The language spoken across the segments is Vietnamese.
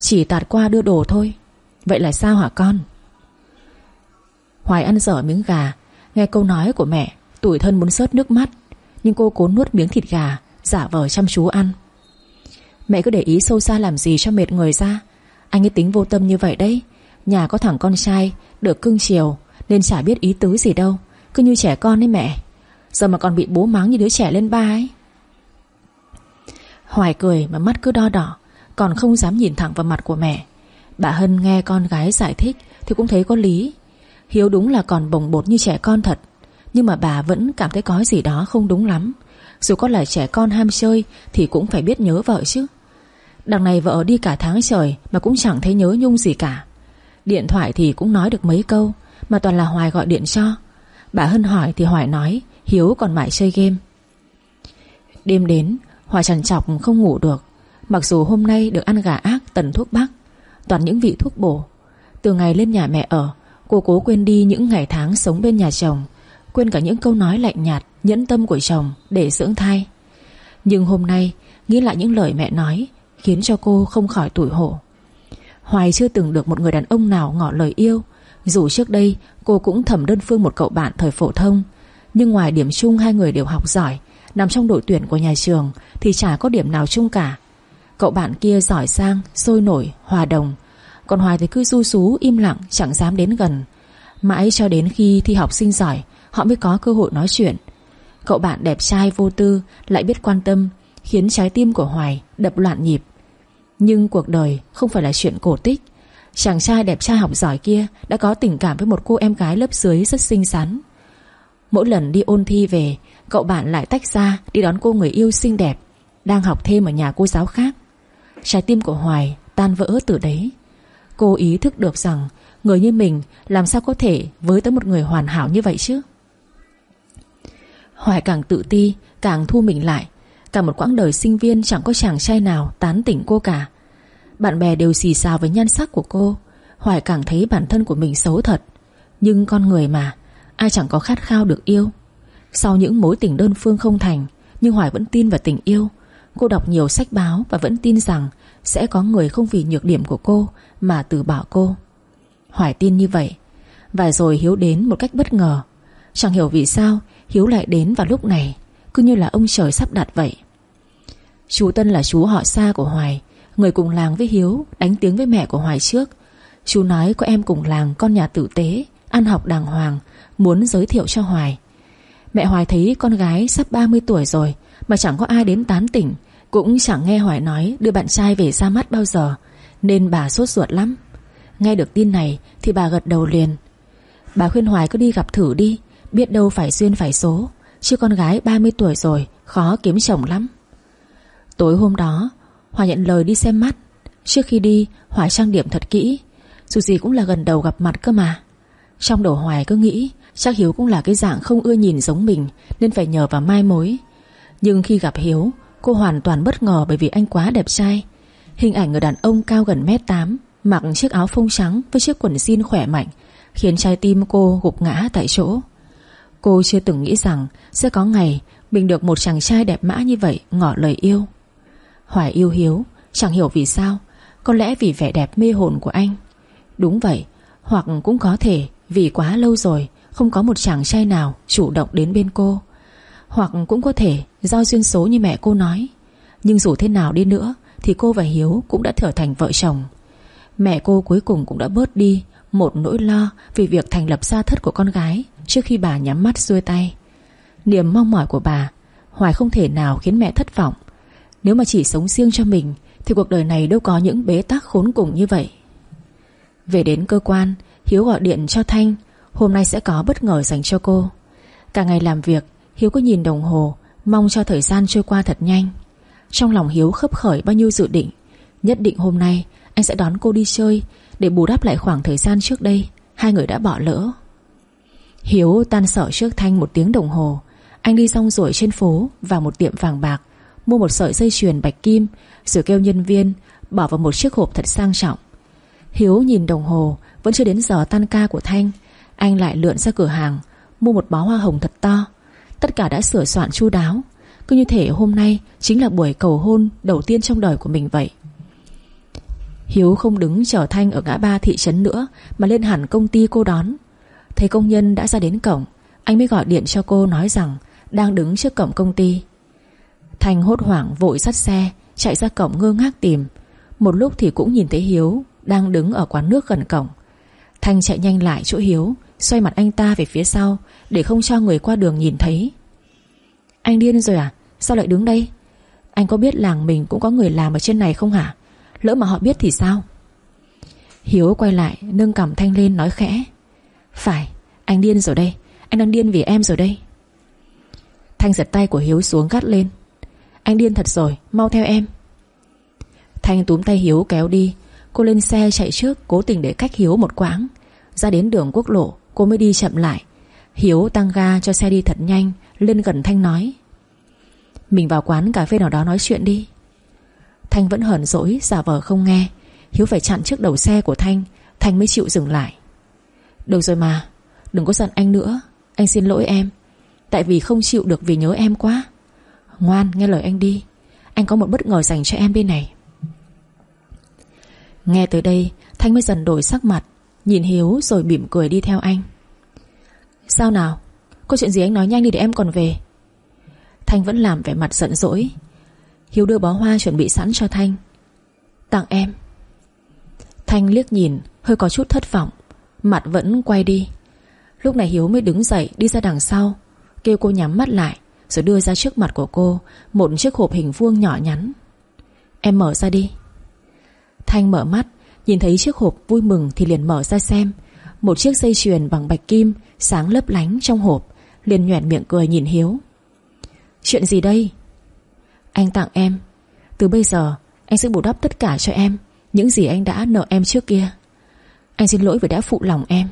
Chỉ tạt qua đưa đồ thôi. Vậy là sao hả con? Hoài ăn dở miếng gà, Nghe câu nói của mẹ, Tủi thân muốn sớt nước mắt, Nhưng cô cố nuốt miếng thịt gà, Giả vờ chăm chú ăn. Mẹ cứ để ý sâu xa làm gì cho mệt người ra. Anh ấy tính vô tâm như vậy đấy. Nhà có thằng con trai, Được cưng chiều, Nên chả biết ý tứ gì đâu. Cứ như trẻ con ấy mẹ. Giờ mà còn bị bố mắng như đứa trẻ lên ba ấy. Hoài cười mà mắt cứ đo đỏ. Còn không dám nhìn thẳng vào mặt của mẹ. Bà Hân nghe con gái giải thích Thì cũng thấy có lý. Hiếu đúng là còn bồng bột như trẻ con thật, Nhưng mà bà vẫn cảm thấy có gì đó không đúng lắm. Dù có là trẻ con ham chơi Thì cũng phải biết nhớ vợ chứ. Đằng này vợ đi cả tháng trời Mà cũng chẳng thấy nhớ nhung gì cả. Điện thoại thì cũng nói được mấy câu, Mà toàn là Hoài gọi điện cho. Bà Hân hỏi thì Hoài nói, Hiếu còn mãi chơi game. Đêm đến, Hoài trằn trọc không ngủ được. Mặc dù hôm nay được ăn gà ác tần thuốc bắc, Toàn những vị thuốc bổ. Từ ngày lên nhà mẹ ở, Cô cố quên đi những ngày tháng sống bên nhà chồng, Quên cả những câu nói lạnh nhạt, Nhẫn tâm của chồng để dưỡng thai. Nhưng hôm nay, Nghĩ lại những lời mẹ nói, Khiến cho cô không khỏi tủi hổ. Hoài chưa từng được một người đàn ông nào ngỏ lời yêu. Dù trước đây, cô cũng thầm đơn phương một cậu bạn thời phổ thông. Nhưng ngoài điểm chung hai người đều học giỏi, Nằm trong đội tuyển của nhà trường, Thì chả có điểm nào chung cả. Cậu bạn kia giỏi sang, sôi nổi, hòa đồng. Còn Hoài thì cứ du sú im lặng Chẳng dám đến gần. Mãi cho đến khi thi học sinh giỏi Họ mới có cơ hội nói chuyện. Cậu bạn đẹp trai vô tư Lại biết quan tâm Khiến trái tim của Hoài đập loạn nhịp. Nhưng cuộc đời không phải là chuyện cổ tích. Chàng trai đẹp trai học giỏi kia Đã có tình cảm với một cô em gái lớp dưới rất xinh xắn. Mỗi lần đi ôn thi về Cậu bạn lại tách ra Đi đón cô người yêu xinh đẹp Đang học thêm ở nhà cô giáo khác. Trái tim của Hoài tan vỡ từ đấy. Cô ý thức được rằng Người như mình làm sao có thể Với tới một người hoàn hảo như vậy chứ? Hoài càng tự ti, Càng thu mình lại. Cả một quãng đời sinh viên chẳng có chàng trai nào Tán tỉnh cô cả. Bạn bè đều xì xào với nhan sắc của cô. Hoài càng thấy bản thân của mình xấu thật. Nhưng con người mà, Ai chẳng có khát khao được yêu. Sau những mối tình đơn phương không thành, Nhưng Hoài vẫn tin vào tình yêu. Cô đọc nhiều sách báo và vẫn tin rằng Sẽ có người không vì nhược điểm của cô Mà từ bỏ cô. Hoài tin như vậy. Và rồi Hiếu đến một cách bất ngờ. Chẳng hiểu vì sao Hiếu lại đến vào lúc này, Cứ như là ông trời sắp đặt vậy. Chú Tân là chú họ xa của Hoài, Người cùng làng với Hiếu, Đánh tiếng với mẹ của Hoài trước. Chú nói có em cùng làng con nhà tử tế, Ăn học đàng hoàng, Muốn giới thiệu cho Hoài. Mẹ Hoài thấy con gái sắp 30 tuổi rồi, Mà chẳng có ai đến tán tỉnh cũng chẳng nghe Hoài nói đưa bạn trai về ra mắt bao giờ, Nên bà sốt ruột lắm. Nghe được tin này thì bà gật đầu liền. Bà khuyên Hoài cứ đi gặp thử đi, Biết đâu phải duyên phải số, Chứ con gái 30 tuổi rồi, Khó kiếm chồng lắm. Tối hôm đó, Hoài nhận lời đi xem mắt. Trước khi đi, Hoài trang điểm thật kỹ, Dù gì cũng là gần đầu gặp mặt cơ mà. Trong đầu Hoài cứ nghĩ, Chắc Hiếu cũng là cái dạng không ưa nhìn giống mình, Nên phải nhờ vào mai mối. Nhưng khi gặp Hiếu Cô hoàn toàn bất ngờ bởi vì anh quá đẹp trai. Hình ảnh người đàn ông cao gần mét 8 Mặc chiếc áo phông trắng Với chiếc quần jean khỏe mạnh, Khiến trái tim cô gục ngã tại chỗ. Cô chưa từng nghĩ rằng Sẽ có ngày mình được một chàng trai đẹp mã như vậy Ngỏ lời yêu. Hoài yêu Hiếu, Chẳng hiểu vì sao, Có lẽ vì vẻ đẹp mê hồn của anh. Đúng vậy, Hoặc cũng có thể vì quá lâu rồi Không có một chàng trai nào chủ động đến bên cô. Hoặc cũng có thể Do duyên số như mẹ cô nói. Nhưng dù thế nào đi nữa, Thì cô và Hiếu cũng đã trở thành vợ chồng. Mẹ cô cuối cùng cũng đã bớt đi Một nỗi lo Vì việc thành lập gia thất của con gái Trước khi bà nhắm mắt xuôi tay. Niềm mong mỏi của bà, Hoài không thể nào khiến mẹ thất vọng. Nếu mà chỉ sống riêng cho mình, Thì cuộc đời này đâu có những bế tắc khốn cùng như vậy. Về đến cơ quan, Hiếu gọi điện cho Thanh, Hôm nay sẽ có bất ngờ dành cho cô. Cả ngày làm việc Hiếu có nhìn đồng hồ, Mong cho thời gian trôi qua thật nhanh. Trong lòng Hiếu khấp khởi bao nhiêu dự định, Nhất định hôm nay anh sẽ đón cô đi chơi Để bù đắp lại khoảng thời gian trước đây, Hai người đã bỏ lỡ. Hiếu tan sở trước Thanh một tiếng đồng hồ, Anh đi xong rồi trên phố Vào một tiệm vàng bạc, Mua một sợi dây chuyền bạch kim, Rồi kêu nhân viên Bỏ vào một chiếc hộp thật sang trọng. Hiếu nhìn đồng hồ, Vẫn chưa đến giờ tan ca của Thanh, Anh lại lượn ra cửa hàng, Mua một bó hoa hồng thật to. Tất cả đã sửa soạn chu đáo. Cứ như thể hôm nay chính là buổi cầu hôn Đầu tiên trong đời của mình vậy. Hiếu không đứng chờ Thanh ở ngã ba thị trấn nữa, Mà lên hẳn công ty cô đón. Thấy công nhân đã ra đến cổng, Anh mới gọi điện cho cô nói rằng Đang đứng trước cổng công ty. Thanh hốt hoảng vội sắt xe, Chạy ra cổng ngơ ngác tìm. Một lúc thì cũng nhìn thấy Hiếu Đang đứng ở quán nước gần cổng. Thanh chạy nhanh lại chỗ Hiếu Xoay mặt anh ta về phía sau, Để không cho người qua đường nhìn thấy. Anh điên rồi à? Sao lại đứng đây? Anh có biết làng mình cũng có người làm ở trên này không hả? Lỡ mà họ biết thì sao? Hiếu quay lại, Nâng cằm Thanh lên nói khẽ. Phải, anh điên rồi đây. Anh đang điên vì em rồi đây. Thanh giật tay của Hiếu xuống gắt lên. Anh điên thật rồi, Mau theo em. Thanh túm tay Hiếu kéo đi. Cô lên xe chạy trước, Cố tình để cách Hiếu một quãng. Ra đến đường quốc lộ Cô mới đi chậm lại. Hiếu tăng ga cho xe đi thật nhanh, Lên gần Thanh nói. Mình vào quán cà phê nào đó nói chuyện đi. Thanh vẫn hờn dỗi, giả vờ không nghe. Hiếu phải chặn trước đầu xe của Thanh Thanh mới chịu dừng lại. Được rồi mà, Đừng có giận anh nữa. Anh xin lỗi em. Tại vì không chịu được vì nhớ em quá. Ngoan, nghe lời anh đi. Anh có một bất ngờ dành cho em bên này. Nghe tới đây, Thanh mới dần đổi sắc mặt. Nhìn Hiếu rồi mỉm cười đi theo anh. Sao nào? Có chuyện gì anh nói nhanh đi để em còn về? Thanh vẫn làm vẻ mặt giận dỗi. Hiếu đưa bó hoa chuẩn bị sẵn cho Thanh. Tặng em. Thanh liếc nhìn, Hơi có chút thất vọng. Mặt vẫn quay đi. Lúc này Hiếu mới đứng dậy, đi ra đằng sau. Kêu cô nhắm mắt lại, Rồi đưa ra trước mặt của cô Một chiếc hộp hình vuông nhỏ nhắn. Em mở ra đi. Thanh mở mắt. Nhìn thấy chiếc hộp vui mừng thì liền mở ra xem. Một chiếc dây chuyền bằng bạch kim Sáng lấp lánh trong hộp, Liền nhoẻn miệng cười nhìn Hiếu. Chuyện gì đây? Anh tặng em. Từ bây giờ, anh sẽ bù đắp tất cả cho em, Những gì anh đã nợ em trước kia. Anh xin lỗi vì đã phụ lòng em.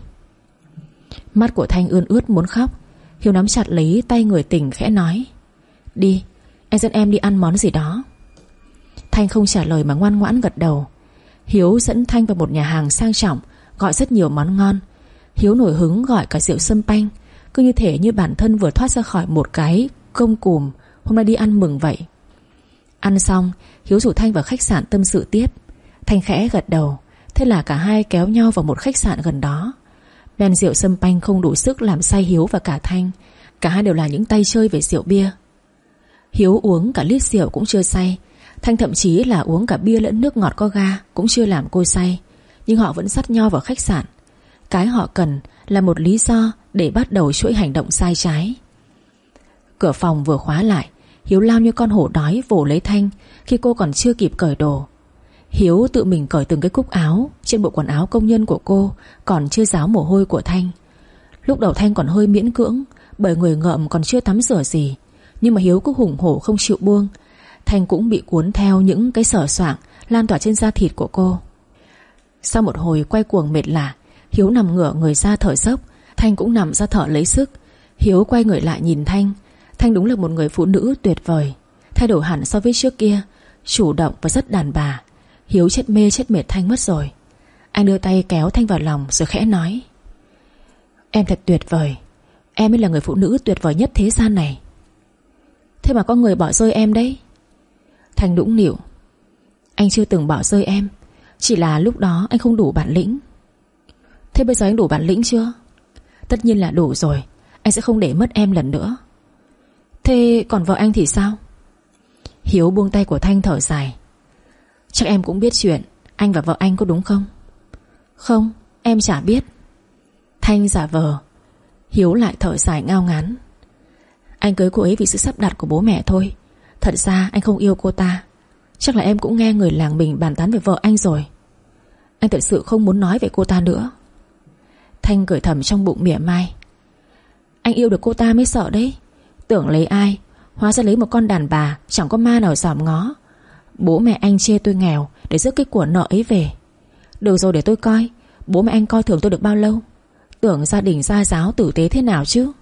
Mắt của Thanh ươn ướt muốn khóc. Hiếu nắm chặt lấy tay người tình khẽ nói, Đi Anh dẫn em đi ăn món gì đó. Thanh không trả lời mà ngoan ngoãn gật đầu. Hiếu dẫn Thanh vào một nhà hàng sang trọng, Gọi rất nhiều món ngon. Hiếu nổi hứng gọi cả rượu sâm panh. Cứ như thể như bản thân vừa thoát ra khỏi một cái Công cùm, Hôm nay đi ăn mừng vậy. Ăn xong, Hiếu rủ Thanh vào khách sạn tâm sự tiếp. Thanh khẽ gật đầu, Thế là cả hai kéo nhau vào một khách sạn gần đó. Men rượu sâm panh không đủ sức làm say Hiếu và cả Thanh. Cả hai đều là những tay chơi về rượu bia. Hiếu uống cả lít rượu cũng chưa say Thanh thậm chí là uống cả bia lẫn nước ngọt có ga, Cũng chưa làm cô say. Nhưng họ vẫn sắt nho vào khách sạn. Cái họ cần là một lý do Để bắt đầu chuỗi hành động sai trái. Cửa phòng vừa khóa lại, Hiếu lao như con hổ đói vồ lấy Thanh Khi cô còn chưa kịp cởi đồ. Hiếu tự mình cởi từng cái cúc áo, Trên bộ quần áo công nhân của cô Còn chưa ráo mồ hôi của Thanh. Lúc đầu Thanh còn hơi miễn cưỡng, Bởi người ngợm còn chưa tắm rửa gì. Nhưng mà Hiếu cứ hùng hổ không chịu buông Thanh cũng bị cuốn theo những cái sở soạng, Lan tỏa trên da thịt của cô. Sau một hồi quay cuồng mệt lạ Hiếu nằm ngửa người ra thở dốc. Thanh cũng nằm ra thở lấy sức. Hiếu quay người lại nhìn Thanh. Thanh đúng là một người phụ nữ tuyệt vời, Thay đổi hẳn so với trước kia, Chủ động và rất đàn bà. Hiếu chết mê, chết mệt Thanh mất rồi. Anh đưa tay kéo Thanh vào lòng rồi khẽ nói, Em thật tuyệt vời. Em mới là người phụ nữ tuyệt vời nhất thế gian này. Thế mà có người bỏ rơi em đấy. Thanh đũng nịu. Anh chưa từng bỏ rơi em. Chỉ là lúc đó anh không đủ bản lĩnh. Thế bây giờ anh đủ bản lĩnh chưa? Tất nhiên là đủ rồi. Anh sẽ không để mất em lần nữa. Thế còn vợ anh thì sao? Hiếu buông tay của Thanh thở dài. Chắc em cũng biết chuyện. Anh và vợ anh có đúng không? Không, em chả biết. Thanh giả vờ. Hiếu lại thở dài ngao ngán. Anh cưới cô ấy vì sự sắp đặt của bố mẹ thôi. Thật ra anh không yêu cô ta. Chắc là em cũng nghe người làng mình bàn tán về vợ anh rồi. Anh thật sự không muốn nói về cô ta nữa. Thanh cười thầm trong bụng mỉa mai. Anh yêu được cô ta mới sợ đấy. Tưởng lấy ai, Hóa ra lấy một con đàn bà, Chẳng có ma nào dòm ngó. Bố mẹ anh chê tôi nghèo Để rước cái của nợ ấy về. Được rồi, để tôi coi. Bố mẹ anh coi thường tôi được bao lâu? Tưởng gia đình gia giáo tử tế thế nào chứ?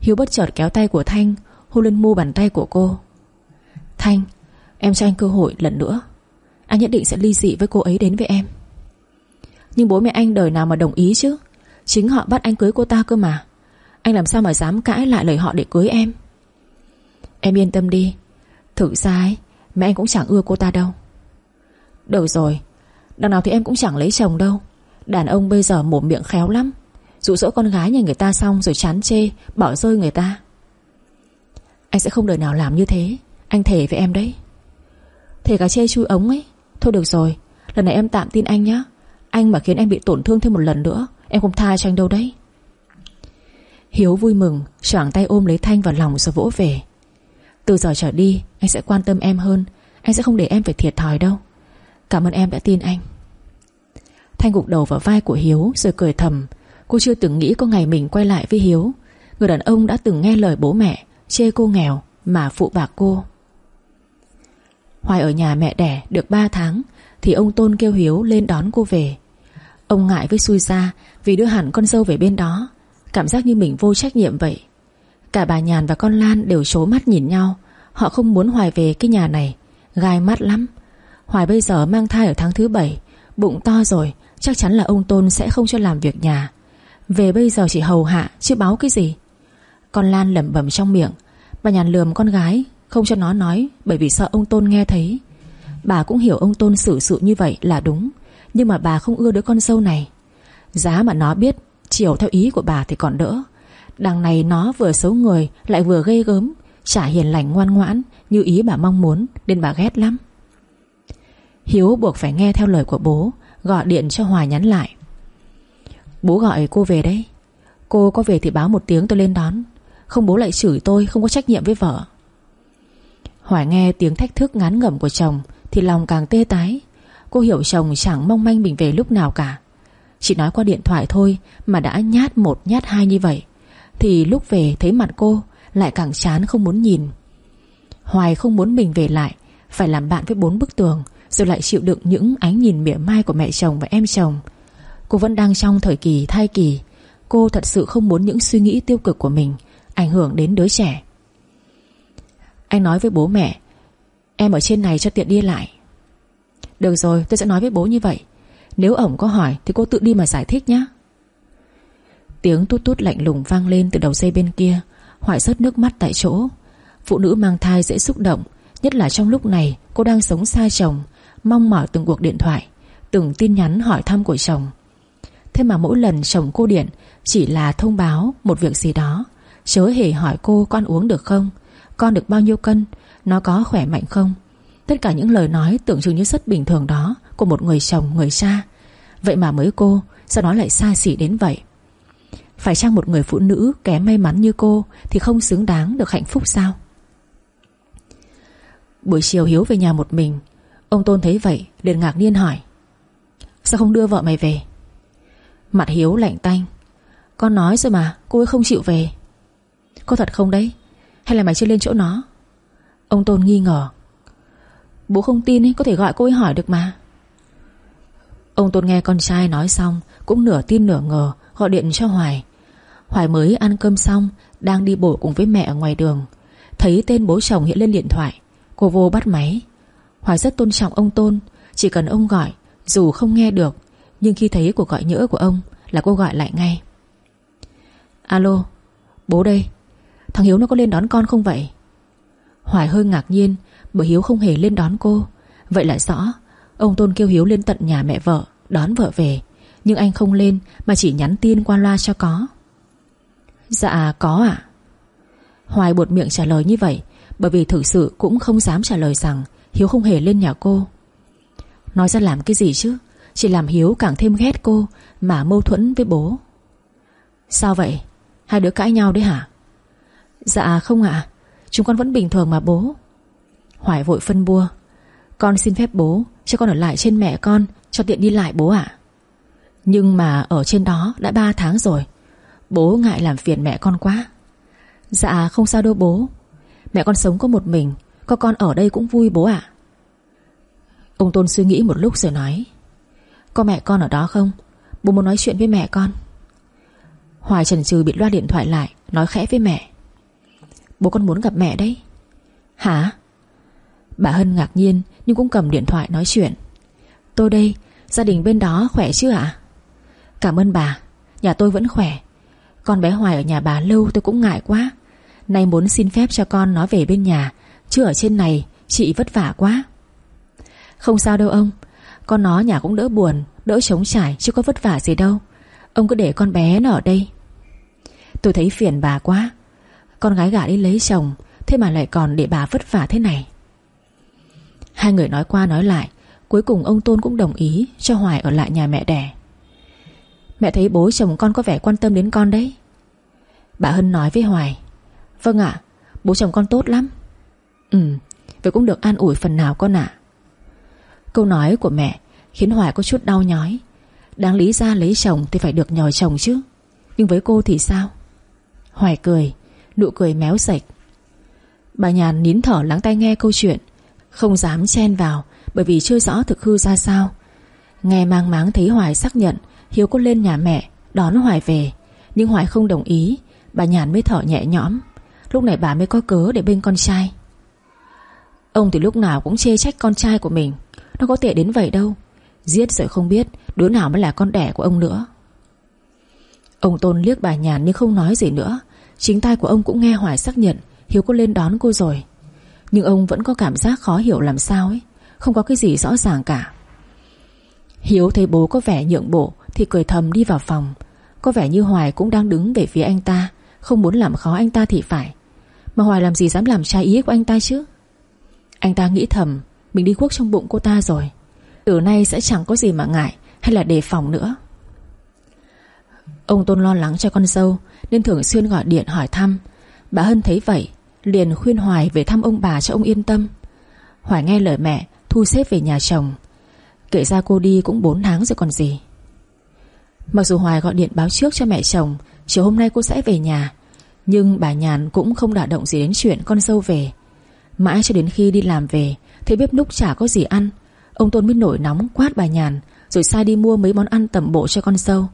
Hiếu bất chợt kéo tay của Thanh Hôn lên mu bàn tay của cô. Thanh, Em cho anh cơ hội lần nữa. Anh nhất định sẽ ly dị với cô ấy đến với em. Nhưng bố mẹ anh đời nào mà đồng ý chứ? Chính họ bắt anh cưới cô ta cơ mà. Anh làm sao mà dám cãi lại lời họ để cưới em? Em yên tâm đi. Thực ra ấy, Mẹ anh cũng chẳng ưa cô ta đâu. Được rồi. Đằng nào thì em cũng chẳng lấy chồng đâu. Đàn ông bây giờ mồm miệng khéo lắm. Dụ dỗ con gái nhà người ta xong rồi chán chê, Bỏ rơi người ta. Anh sẽ không đời nào làm như thế. Anh thề với em đấy. Thề cả chê chui ống ấy. Thôi được rồi, Lần này em tạm tin anh nhé Anh mà khiến em bị tổn thương thêm một lần nữa, Em không tha cho anh đâu đấy. Hiếu vui mừng, choảng tay ôm lấy Thanh vào lòng rồi vỗ về. Từ giờ trở đi, Anh sẽ quan tâm em hơn. Anh sẽ không để em phải thiệt thòi đâu. Cảm ơn em đã tin anh. Thanh gục đầu vào vai của Hiếu Rồi cười thầm. Cô chưa từng nghĩ có ngày mình quay lại với Hiếu. Người đàn ông đã từng nghe lời bố mẹ Chê cô nghèo mà phụ bạc cô. Hoài ở nhà mẹ đẻ được 3 tháng, Thì ông Tôn kêu Hiếu lên đón cô về. Ông ngại với xui ra Vì đưa hẳn con dâu về bên đó. Cảm giác như mình vô trách nhiệm vậy. Cả bà Nhàn và con Lan đều trố mắt nhìn nhau. Họ không muốn Hoài về cái nhà này. Gai mắt lắm. Hoài bây giờ mang thai ở tháng thứ 7 Bụng to rồi, Chắc chắn là ông Tôn sẽ không cho làm việc nhà. Về bây giờ chỉ hầu hạ, chứ báo cái gì? Con Lan lẩm bẩm trong miệng. Bà nhàn lườm con gái, Không cho nó nói, Bởi vì sợ ông Tôn nghe thấy. Bà cũng hiểu ông Tôn xử sự như vậy là đúng, Nhưng mà bà không ưa đứa con dâu này. Giá mà nó biết, Chiều theo ý của bà thì còn đỡ. Đằng này nó vừa xấu người, Lại vừa gây gớm, Chả hiền lành ngoan ngoãn Như ý bà mong muốn, Nên bà ghét lắm. Hiếu buộc phải nghe theo lời của bố, Gọi điện cho Hòa nhắn lại. Bố gọi cô về đấy Cô có về thì báo một tiếng tôi lên đón. Không bố lại chửi tôi, không có trách nhiệm với vợ. Hoài nghe tiếng thách thức ngán ngẩm của chồng, Thì lòng càng tê tái. Cô hiểu chồng chẳng mong manh mình về lúc nào cả. Chỉ nói qua điện thoại thôi Mà đã nhát một, nhát hai như vậy. Thì lúc về thấy mặt cô, Lại càng chán không muốn nhìn. Hoài không muốn mình về lại, Phải làm bạn với bốn bức tường, Rồi lại chịu đựng những ánh nhìn mỉa mai của mẹ chồng và em chồng. Cô vẫn đang trong thời kỳ thai kỳ. Cô thật sự không muốn những suy nghĩ tiêu cực của mình Ảnh hưởng đến đứa trẻ. Anh nói với bố mẹ, Em ở trên này cho tiện đi lại. Được rồi, tôi sẽ nói với bố như vậy. Nếu ổng có hỏi Thì cô tự đi mà giải thích nhé Tiếng tút tút lạnh lùng vang lên từ đầu dây bên kia, Hoại rớt nước mắt tại chỗ. Phụ nữ mang thai dễ xúc động, Nhất là trong lúc này cô đang sống xa chồng, Mong mỏi từng cuộc điện thoại, Từng tin nhắn hỏi thăm của chồng. Thế mà mỗi lần chồng cô điện Chỉ là thông báo một việc gì đó Chớ hề hỏi cô con uống được không? Con được bao nhiêu cân? Nó có khỏe mạnh không? Tất cả những lời nói tưởng chừng như rất bình thường đó Của một người chồng, người cha. Vậy mà mới cô, Sao nó lại xa xỉ đến vậy? Phải chăng một người phụ nữ kém may mắn như cô Thì không xứng đáng được hạnh phúc sao? Buổi chiều Hiếu về nhà một mình. Ông Tôn thấy vậy, liền ngạc nhiên hỏi. Sao không đưa vợ mày về? Mặt Hiếu lạnh tanh. Con nói rồi mà, cô ấy không chịu về. Có thật không đấy? Hay là mày chưa lên chỗ nó? Ông Tôn nghi ngờ. Bố không tin ấy có thể gọi cô ấy hỏi được mà. Ông Tôn nghe con trai nói xong, Cũng nửa tin nửa ngờ, Gọi điện cho Hoài. Hoài mới ăn cơm xong, Đang đi bộ cùng với mẹ ở ngoài đường. Thấy tên bố chồng hiện lên điện thoại, Cô vô bắt máy. Hoài rất tôn trọng ông Tôn, Chỉ cần ông gọi, Dù không nghe được, Nhưng khi thấy cuộc gọi nhỡ của ông Là cô gọi lại ngay. Alo, Bố đây. Thằng Hiếu nó có lên đón con không vậy? Hoài hơi ngạc nhiên, Bởi Hiếu không hề lên đón cô. Vậy là rõ, Ông Tôn kêu Hiếu lên tận nhà mẹ vợ, Đón vợ về. Nhưng anh không lên, Mà chỉ nhắn tin qua loa cho có. Dạ có ạ. Hoài buột miệng trả lời như vậy, Bởi vì thực sự cũng không dám trả lời rằng Hiếu không hề lên nhà cô. Nói ra làm cái gì chứ? Chỉ làm Hiếu càng thêm ghét cô Mà mâu thuẫn với bố. Sao vậy? Hai đứa cãi nhau đấy hả? Dạ không ạ. Chúng con vẫn bình thường mà bố. Hoài vội phân bua. Con xin phép bố cho con ở lại trên mẹ con, Cho tiện đi lại bố ạ. Nhưng mà ở trên đó đã 3 tháng rồi. Bố ngại làm phiền mẹ con quá. Dạ không sao đâu bố. Mẹ con sống có một mình, Có con ở đây cũng vui bố ạ. Ông Tôn suy nghĩ một lúc rồi nói. Có mẹ con ở đó không? Bố muốn nói chuyện với mẹ con. Hoài trần trừ bị loa điện thoại lại, Nói khẽ với mẹ. Bố con muốn gặp mẹ đấy. Hả? Bà Hân ngạc nhiên nhưng cũng cầm điện thoại nói chuyện. Tôi đây, Gia đình bên đó khỏe chứ ạ? Cảm ơn bà, Nhà tôi vẫn khỏe. Con bé Hoài ở nhà bà lâu tôi cũng ngại quá. Nay muốn xin phép cho con nó về bên nhà, Chứ ở trên này chị vất vả quá. Không sao đâu ông, Con nó nhà cũng đỡ buồn, Đỡ trống trải chứ có vất vả gì đâu. Ông cứ để con bé nó ở đây. Tôi thấy phiền bà quá. Con gái gả đi lấy chồng, Thế mà lại còn để bà vất vả thế này. Hai người nói qua nói lại, Cuối cùng ông Tôn cũng đồng ý Cho Hoài ở lại nhà mẹ đẻ. Mẹ thấy bố chồng con có vẻ quan tâm đến con đấy. Bà Hân nói với Hoài Vâng ạ, Bố chồng con tốt lắm. Ừ Vậy cũng được an ủi phần nào con ạ. Câu nói của mẹ Khiến Hoài có chút đau nhói. Đáng lý ra lấy chồng thì phải được nhòi chồng chứ, Nhưng với cô thì sao? Hoài cười Nụ cười méo sạch. Bà Nhàn nín thở lắng tai nghe câu chuyện, Không dám chen vào Bởi vì chưa rõ thực hư ra sao. Nghe mang máng thấy Hoài xác nhận Hiếu có lên nhà mẹ, Đón Hoài về, Nhưng Hoài không đồng ý. Bà Nhàn mới thở nhẹ nhõm, Lúc này bà mới có cớ để bên con trai. Ông thì lúc nào cũng chê trách con trai của mình, Nó có tệ đến vậy đâu. Giết rồi không biết Đứa nào mới là con đẻ của ông nữa. Ông Tôn liếc bà Nhàn nhưng không nói gì nữa. Chính tai của ông cũng nghe Hoài xác nhận, Hiếu có lên đón cô rồi. Nhưng ông vẫn có cảm giác khó hiểu làm sao ấy, Không có cái gì rõ ràng cả. Hiếu thấy bố có vẻ nhượng bộ Thì cười thầm đi vào phòng. Có vẻ như Hoài cũng đang đứng về phía anh ta, Không muốn làm khó anh ta thì phải. Mà Hoài làm gì dám làm trái ý của anh ta chứ? Anh ta nghĩ thầm, Mình đi quốc trong bụng cô ta rồi. Từ nay sẽ chẳng có gì mà ngại Hay là đề phòng nữa. Ông Tôn lo lắng cho con dâu, Nên thường xuyên gọi điện hỏi thăm. Bà Hân thấy vậy, Liền khuyên Hoài về thăm ông bà cho ông yên tâm. Hoài nghe lời mẹ, Thu xếp về nhà chồng. Kể ra cô đi cũng 4 tháng rồi còn gì. Mặc dù Hoài gọi điện báo trước cho mẹ chồng, Chiều hôm nay cô sẽ về nhà, Nhưng bà Nhàn cũng không đả động gì đến chuyện con dâu về. Mãi cho đến khi đi làm về, Thấy bếp núc chả có gì ăn, Ông Tôn mới nổi nóng quát bà Nhàn, Rồi sai đi mua mấy món ăn tầm bộ cho con dâu.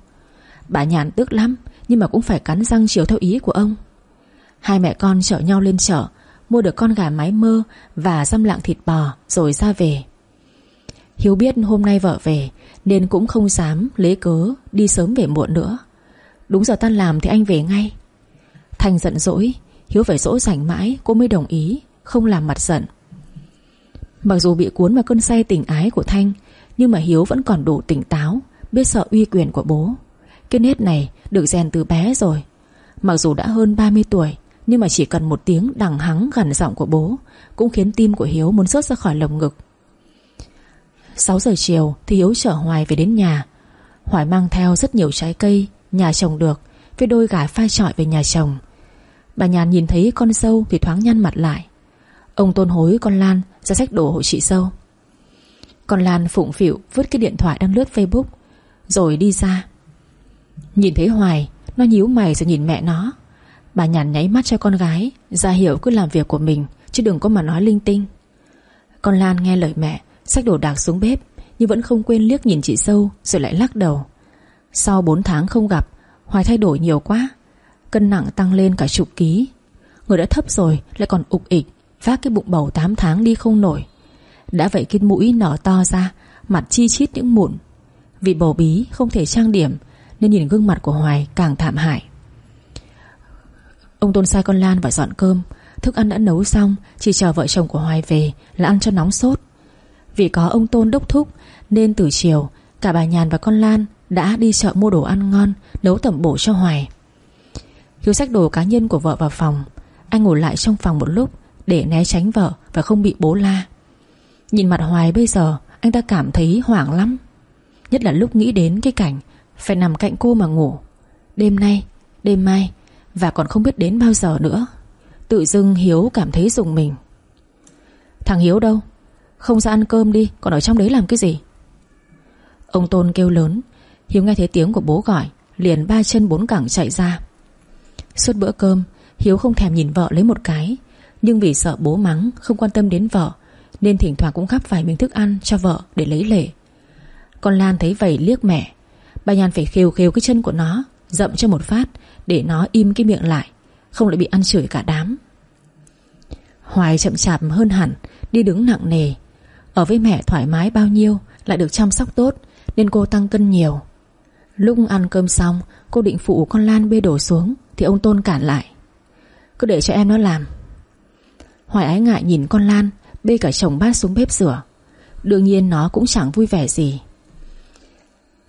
Bà Nhàn tức lắm, Nhưng mà cũng phải cắn răng chiều theo ý của ông. Hai mẹ con chở nhau lên chợ, Mua được con gà mái mơ Và dăm lạng thịt bò, Rồi ra về. Hiếu biết hôm nay vợ về, Nên cũng không dám lấy cớ Đi sớm về muộn nữa. Đúng giờ tan làm thì anh về ngay. Thành giận dỗi, Hiếu phải dỗ dành mãi cô mới đồng ý, Không làm mặt giận. Mặc dù bị cuốn vào cơn say tình ái của Thanh, Nhưng mà Hiếu vẫn còn đủ tỉnh táo, Biết sợ uy quyền của bố. Cái nét này được rèn từ bé rồi. Mặc dù đã hơn 30 tuổi, Nhưng mà chỉ cần một tiếng đằng hắng gần giọng của bố Cũng khiến tim của Hiếu muốn rớt ra khỏi lồng ngực. 6 giờ chiều thì Hiếu chở Hoài về đến nhà. Hoài mang theo rất nhiều trái cây, Nhà chồng được, Với đôi gà phai trọi về nhà chồng Bà Nhàn nhìn thấy con sâu thì thoáng nhăn mặt lại. Ông tôn hối, con Lan, ra sách đồ hộ chị sâu Con Lan phụng phịu vứt cái điện thoại đang lướt Facebook, Rồi đi ra. Nhìn thấy Hoài, Nó nhíu mày rồi nhìn mẹ nó. Bà nhàn nháy mắt cho con gái, ra hiểu cứ làm việc của mình, Chứ đừng có mà nói linh tinh. Con Lan nghe lời mẹ, Xách đồ đạc xuống bếp, Nhưng vẫn không quên liếc nhìn chị sâu, Rồi lại lắc đầu. Sau 4 tháng không gặp, Hoài thay đổi nhiều quá. Cân nặng tăng lên cả chục ký. Người đã thấp rồi, lại còn ục ịch, Vác cái bụng bầu 8 tháng đi không nổi. Đã vậy cái mũi nở to ra, Mặt chi chít những mụn. Vì bầu bí không thể trang điểm nên nhìn gương mặt của Hoài càng thảm hại. Ông Tôn sai con Lan vào dọn cơm. Thức ăn đã nấu xong, Chỉ chờ vợ chồng của Hoài về là ăn cho nóng sốt. Vì có ông Tôn đốc thúc, Nên từ chiều, Cả bà Nhàn và con Lan đã đi chợ mua đồ ăn ngon, Nấu tẩm bổ cho Hoài. Hiếu sách đồ cá nhân của vợ vào phòng, Anh ngồi lại trong phòng một lúc Để né tránh vợ và không bị bố la. Nhìn mặt Hoài bây giờ, Anh ta cảm thấy hoảng lắm. Nhất là lúc nghĩ đến cái cảnh phải nằm cạnh cô mà ngủ. Đêm nay, đêm mai Và còn không biết đến bao giờ nữa. Tự dưng Hiếu cảm thấy dùng mình. Thằng Hiếu đâu? Không ra ăn cơm đi Còn ở trong đấy làm cái gì? Ông Tôn kêu lớn. Hiếu nghe thấy tiếng của bố gọi Liền ba chân bốn cẳng chạy ra. Suốt bữa cơm Hiếu không thèm nhìn vợ lấy một cái. Nhưng vì sợ bố mắng Không quan tâm đến vợ Nên thỉnh thoảng cũng gắp vài miếng thức ăn cho vợ để lấy lệ. Con Lan thấy vậy liếc mẹ Bà Nhàn phải khều khều cái chân của nó, Dậm cho một phát, Để nó im cái miệng lại, Không lại bị ăn chửi cả đám. Hoài chậm chạp hơn hẳn, Đi đứng nặng nề. Ở với mẹ thoải mái bao nhiêu Lại được chăm sóc tốt, Nên cô tăng cân nhiều. Lúc ăn cơm xong, Cô định phụ con Lan bê đổ xuống, Thì ông Tôn cản lại. Cứ để cho em nó làm. Hoài ái ngại nhìn con Lan, Bê cả chồng bát xuống bếp rửa. Đương nhiên nó cũng chẳng vui vẻ gì.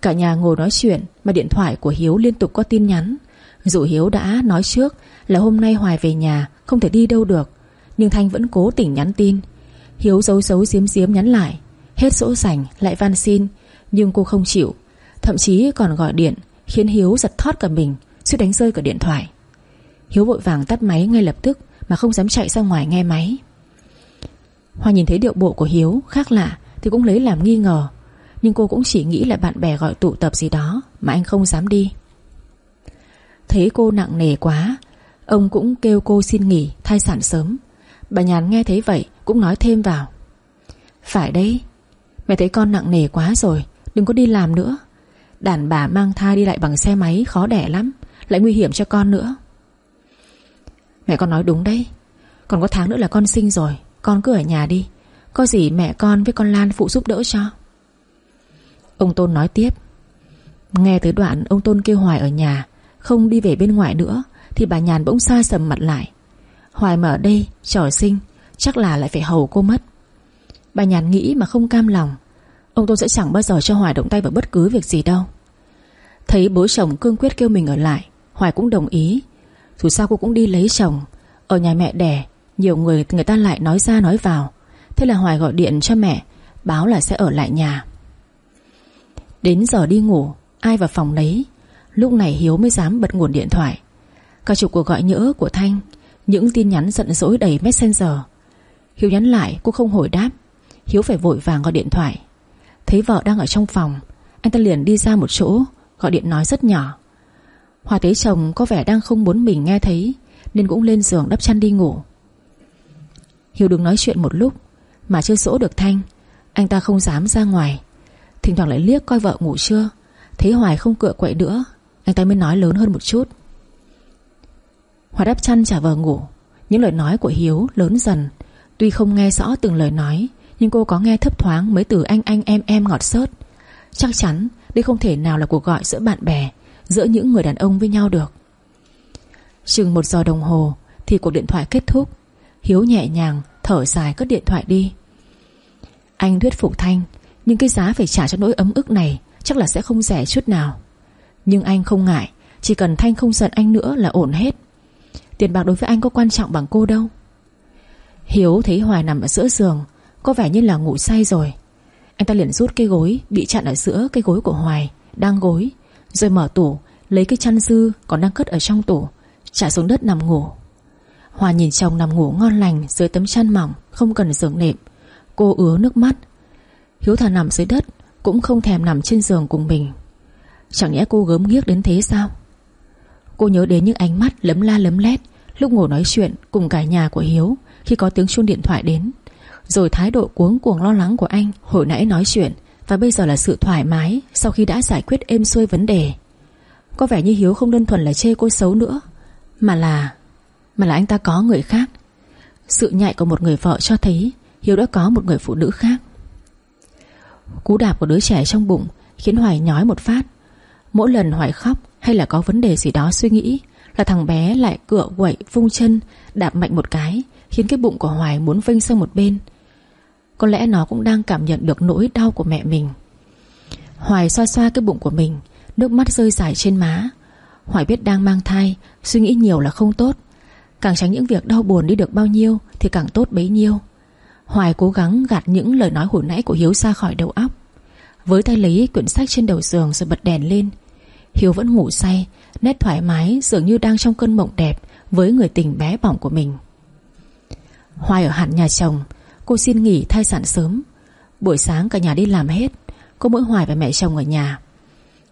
Cả nhà ngồi nói chuyện Mà điện thoại của Hiếu liên tục có tin nhắn. Dù Hiếu đã nói trước Là hôm nay Hoài về nhà, Không thể đi đâu được, Nhưng Thanh vẫn cố tình nhắn tin. Hiếu giấu giấu xiếm xiếm nhắn lại, Hết sỗ dành lại van xin, Nhưng cô không chịu, Thậm chí còn gọi điện, Khiến Hiếu giật thót cả mình, suýt đánh rơi cả điện thoại. Hiếu vội vàng tắt máy ngay lập tức Mà không dám chạy ra ngoài nghe máy. Hoa nhìn thấy điệu bộ của Hiếu khác lạ Thì cũng lấy làm nghi ngờ. Nhưng cô cũng chỉ nghĩ là bạn bè gọi tụ tập gì đó Mà anh không dám đi. Thấy cô nặng nề quá, Ông cũng kêu cô xin nghỉ, thai sản sớm. Bà Nhàn nghe thấy vậy Cũng nói thêm vào. Phải đấy, Mẹ thấy con nặng nề quá rồi, Đừng có đi làm nữa. Đàn bà mang thai đi lại bằng xe máy khó đẻ lắm, Lại nguy hiểm cho con nữa. Mẹ con nói đúng đấy, Còn có tháng nữa là con sinh rồi, Con cứ ở nhà đi. Có gì mẹ con với con Lan phụ giúp đỡ cho. Ông Tôn nói tiếp. Nghe tới đoạn ông Tôn kêu Hoài ở nhà, Không đi về bên ngoài nữa, Thì bà Nhàn bỗng xa sầm mặt lại. Hoài mà ở đây, trò sinh, Chắc là lại phải hầu cô mất. Bà Nhàn nghĩ mà không cam lòng. Ông Tôn sẽ chẳng bao giờ cho Hoài động tay vào bất cứ việc gì đâu. Thấy bố chồng cương quyết kêu mình ở lại, Hoài cũng đồng ý. Dù sao cô cũng đi lấy chồng, Ở nhà mẹ đẻ, Nhiều người người ta lại nói ra nói vào. Thế là Hoài gọi điện cho mẹ, Báo là sẽ ở lại nhà. Đến giờ đi ngủ, Ai vào phòng lấy Lúc này Hiếu mới dám bật nguồn điện thoại. Cả chục cuộc gọi nhỡ của Thanh, Những tin nhắn giận dỗi đầy messenger. Hiếu nhắn lại, cô không hồi đáp. Hiếu phải vội vàng gọi điện thoại. Thấy vợ đang ở trong phòng, Anh ta liền đi ra một chỗ, Gọi điện nói rất nhỏ. Hòa thấy chồng có vẻ đang không muốn mình nghe thấy, Nên cũng lên giường đắp chăn đi ngủ. Hiếu đứng nói chuyện một lúc, Mà chưa sỗ được Thanh, Anh ta không dám ra ngoài. Thỉnh thoảng lại liếc coi vợ ngủ chưa. Thấy Hoài không cựa quậy nữa, Anh ta mới nói lớn hơn một chút. Hoài đắp chăn trả vợ ngủ, Những lời nói của Hiếu lớn dần. Tuy không nghe rõ từng lời nói, Nhưng cô có nghe thấp thoáng mấy từ anh anh, em em ngọt sớt Chắc chắn đây không thể nào là cuộc gọi giữa bạn bè, Giữa những người đàn ông với nhau được. Chừng một giờ đồng hồ Thì cuộc điện thoại kết thúc. Hiếu nhẹ nhàng thở dài cất điện thoại đi. Anh thuyết phục Thanh nhưng cái giá phải trả cho nỗi ấm ức này Chắc là sẽ không rẻ chút nào. Nhưng anh không ngại, Chỉ cần Thanh không giận anh nữa là ổn hết. Tiền bạc đối với anh có quan trọng bằng cô đâu. Hiếu thấy Hoài nằm ở giữa giường, Có vẻ như là ngủ say rồi. Anh ta liền rút cái gối, Bị chặn ở giữa cái gối của Hoài, Đang gối, Rồi mở tủ, Lấy cái chăn dư còn đang cất ở trong tủ Trả xuống đất nằm ngủ. Hòa nhìn chồng nằm ngủ ngon lành Dưới tấm chăn mỏng, Không cần giường nệm. Cô ứa nước mắt Hiếu thà nằm dưới đất, Cũng không thèm nằm trên giường cùng mình. Chẳng nhẽ cô gớm ghiếc đến thế sao? Cô nhớ đến những ánh mắt lấm la lấm lét Lúc ngồi nói chuyện cùng cả nhà của Hiếu Khi có tiếng chuông điện thoại đến. Rồi thái độ cuống cuồng lo lắng của anh Hồi nãy nói chuyện Và bây giờ là sự thoải mái Sau khi đã giải quyết êm xuôi vấn đề. Có vẻ như Hiếu không đơn thuần là chê cô xấu nữa, Mà là Mà là anh ta có người khác. Sự nhạy của một người vợ cho thấy Hiếu đã có một người phụ nữ khác. Cú đạp của đứa trẻ trong bụng Khiến Hoài nhói một phát. Mỗi lần Hoài khóc hay là có vấn đề gì đó suy nghĩ Là thằng bé lại cựa quậy, vung chân, Đạp mạnh một cái, Khiến cái bụng của Hoài muốn vênh sang một bên. Có lẽ nó cũng đang cảm nhận được nỗi đau của mẹ mình. Hoài xoa xoa cái bụng của mình, Nước mắt rơi dài trên má. Hoài biết đang mang thai, Suy nghĩ nhiều là không tốt. Càng tránh những việc đau buồn đi được bao nhiêu Thì càng tốt bấy nhiêu. Hoài cố gắng gạt những lời nói hồi nãy của Hiếu ra khỏi đầu óc. Với tay lấy quyển sách trên đầu giường rồi bật đèn lên. Hiếu vẫn ngủ say, Nét thoải mái dường như đang trong cơn mộng đẹp Với người tình bé bỏng của mình. Hoài ở hẳn nhà chồng, Cô xin nghỉ thai sản sớm. Buổi sáng cả nhà đi làm hết, Có mỗi Hoài và mẹ chồng ở nhà.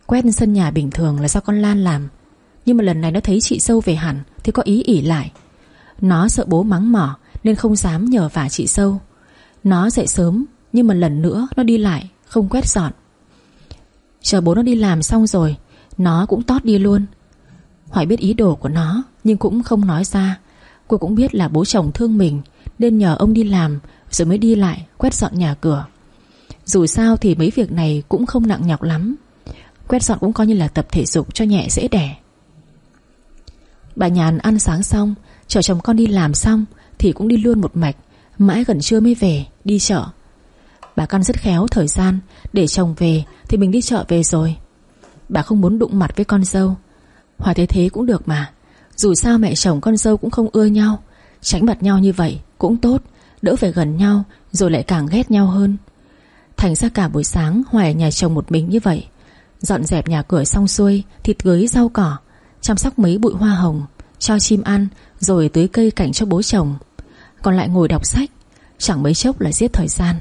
Quét sân nhà bình thường là do con Lan làm. Nhưng mà lần này nó thấy chị sâu về hẳn Thì có ý ỉ lại. Nó sợ bố mắng mỏ Nên không dám nhờ vả chị sâu. Nó dậy sớm, Nhưng mà lần nữa nó đi lại, Không quét dọn. Chờ bố nó đi làm xong rồi, Nó cũng tót đi luôn. Hoài biết ý đồ của nó, Nhưng cũng không nói ra. Cô cũng biết là bố chồng thương mình, Nên nhờ ông đi làm, Rồi mới đi lại, quét dọn nhà cửa. Dù sao thì mấy việc này cũng không nặng nhọc lắm. Quét dọn cũng coi như là tập thể dục cho nhẹ, dễ đẻ. Bà Nhàn ăn sáng xong Chờ chồng con đi làm xong Thì cũng đi luôn một mạch. Mãi gần trưa mới về, Đi chợ. Bà căn rất khéo thời gian, Để chồng về thì mình đi chợ về rồi. Bà không muốn đụng mặt với con dâu. Hòa thế thế cũng được mà. Dù sao mẹ chồng con dâu cũng không ưa nhau. Tránh mặt nhau như vậy cũng tốt, Đỡ phải gần nhau Rồi lại càng ghét nhau hơn. Thành ra cả buổi sáng Hoài ở nhà chồng một mình như vậy. Dọn dẹp nhà cửa xong xuôi, Thịt gới, rau cỏ, Chăm sóc mấy bụi hoa hồng, Cho chim ăn, Rồi tưới cây cảnh cho bố chồng. Còn lại ngồi đọc sách, Chẳng mấy chốc là giết thời gian.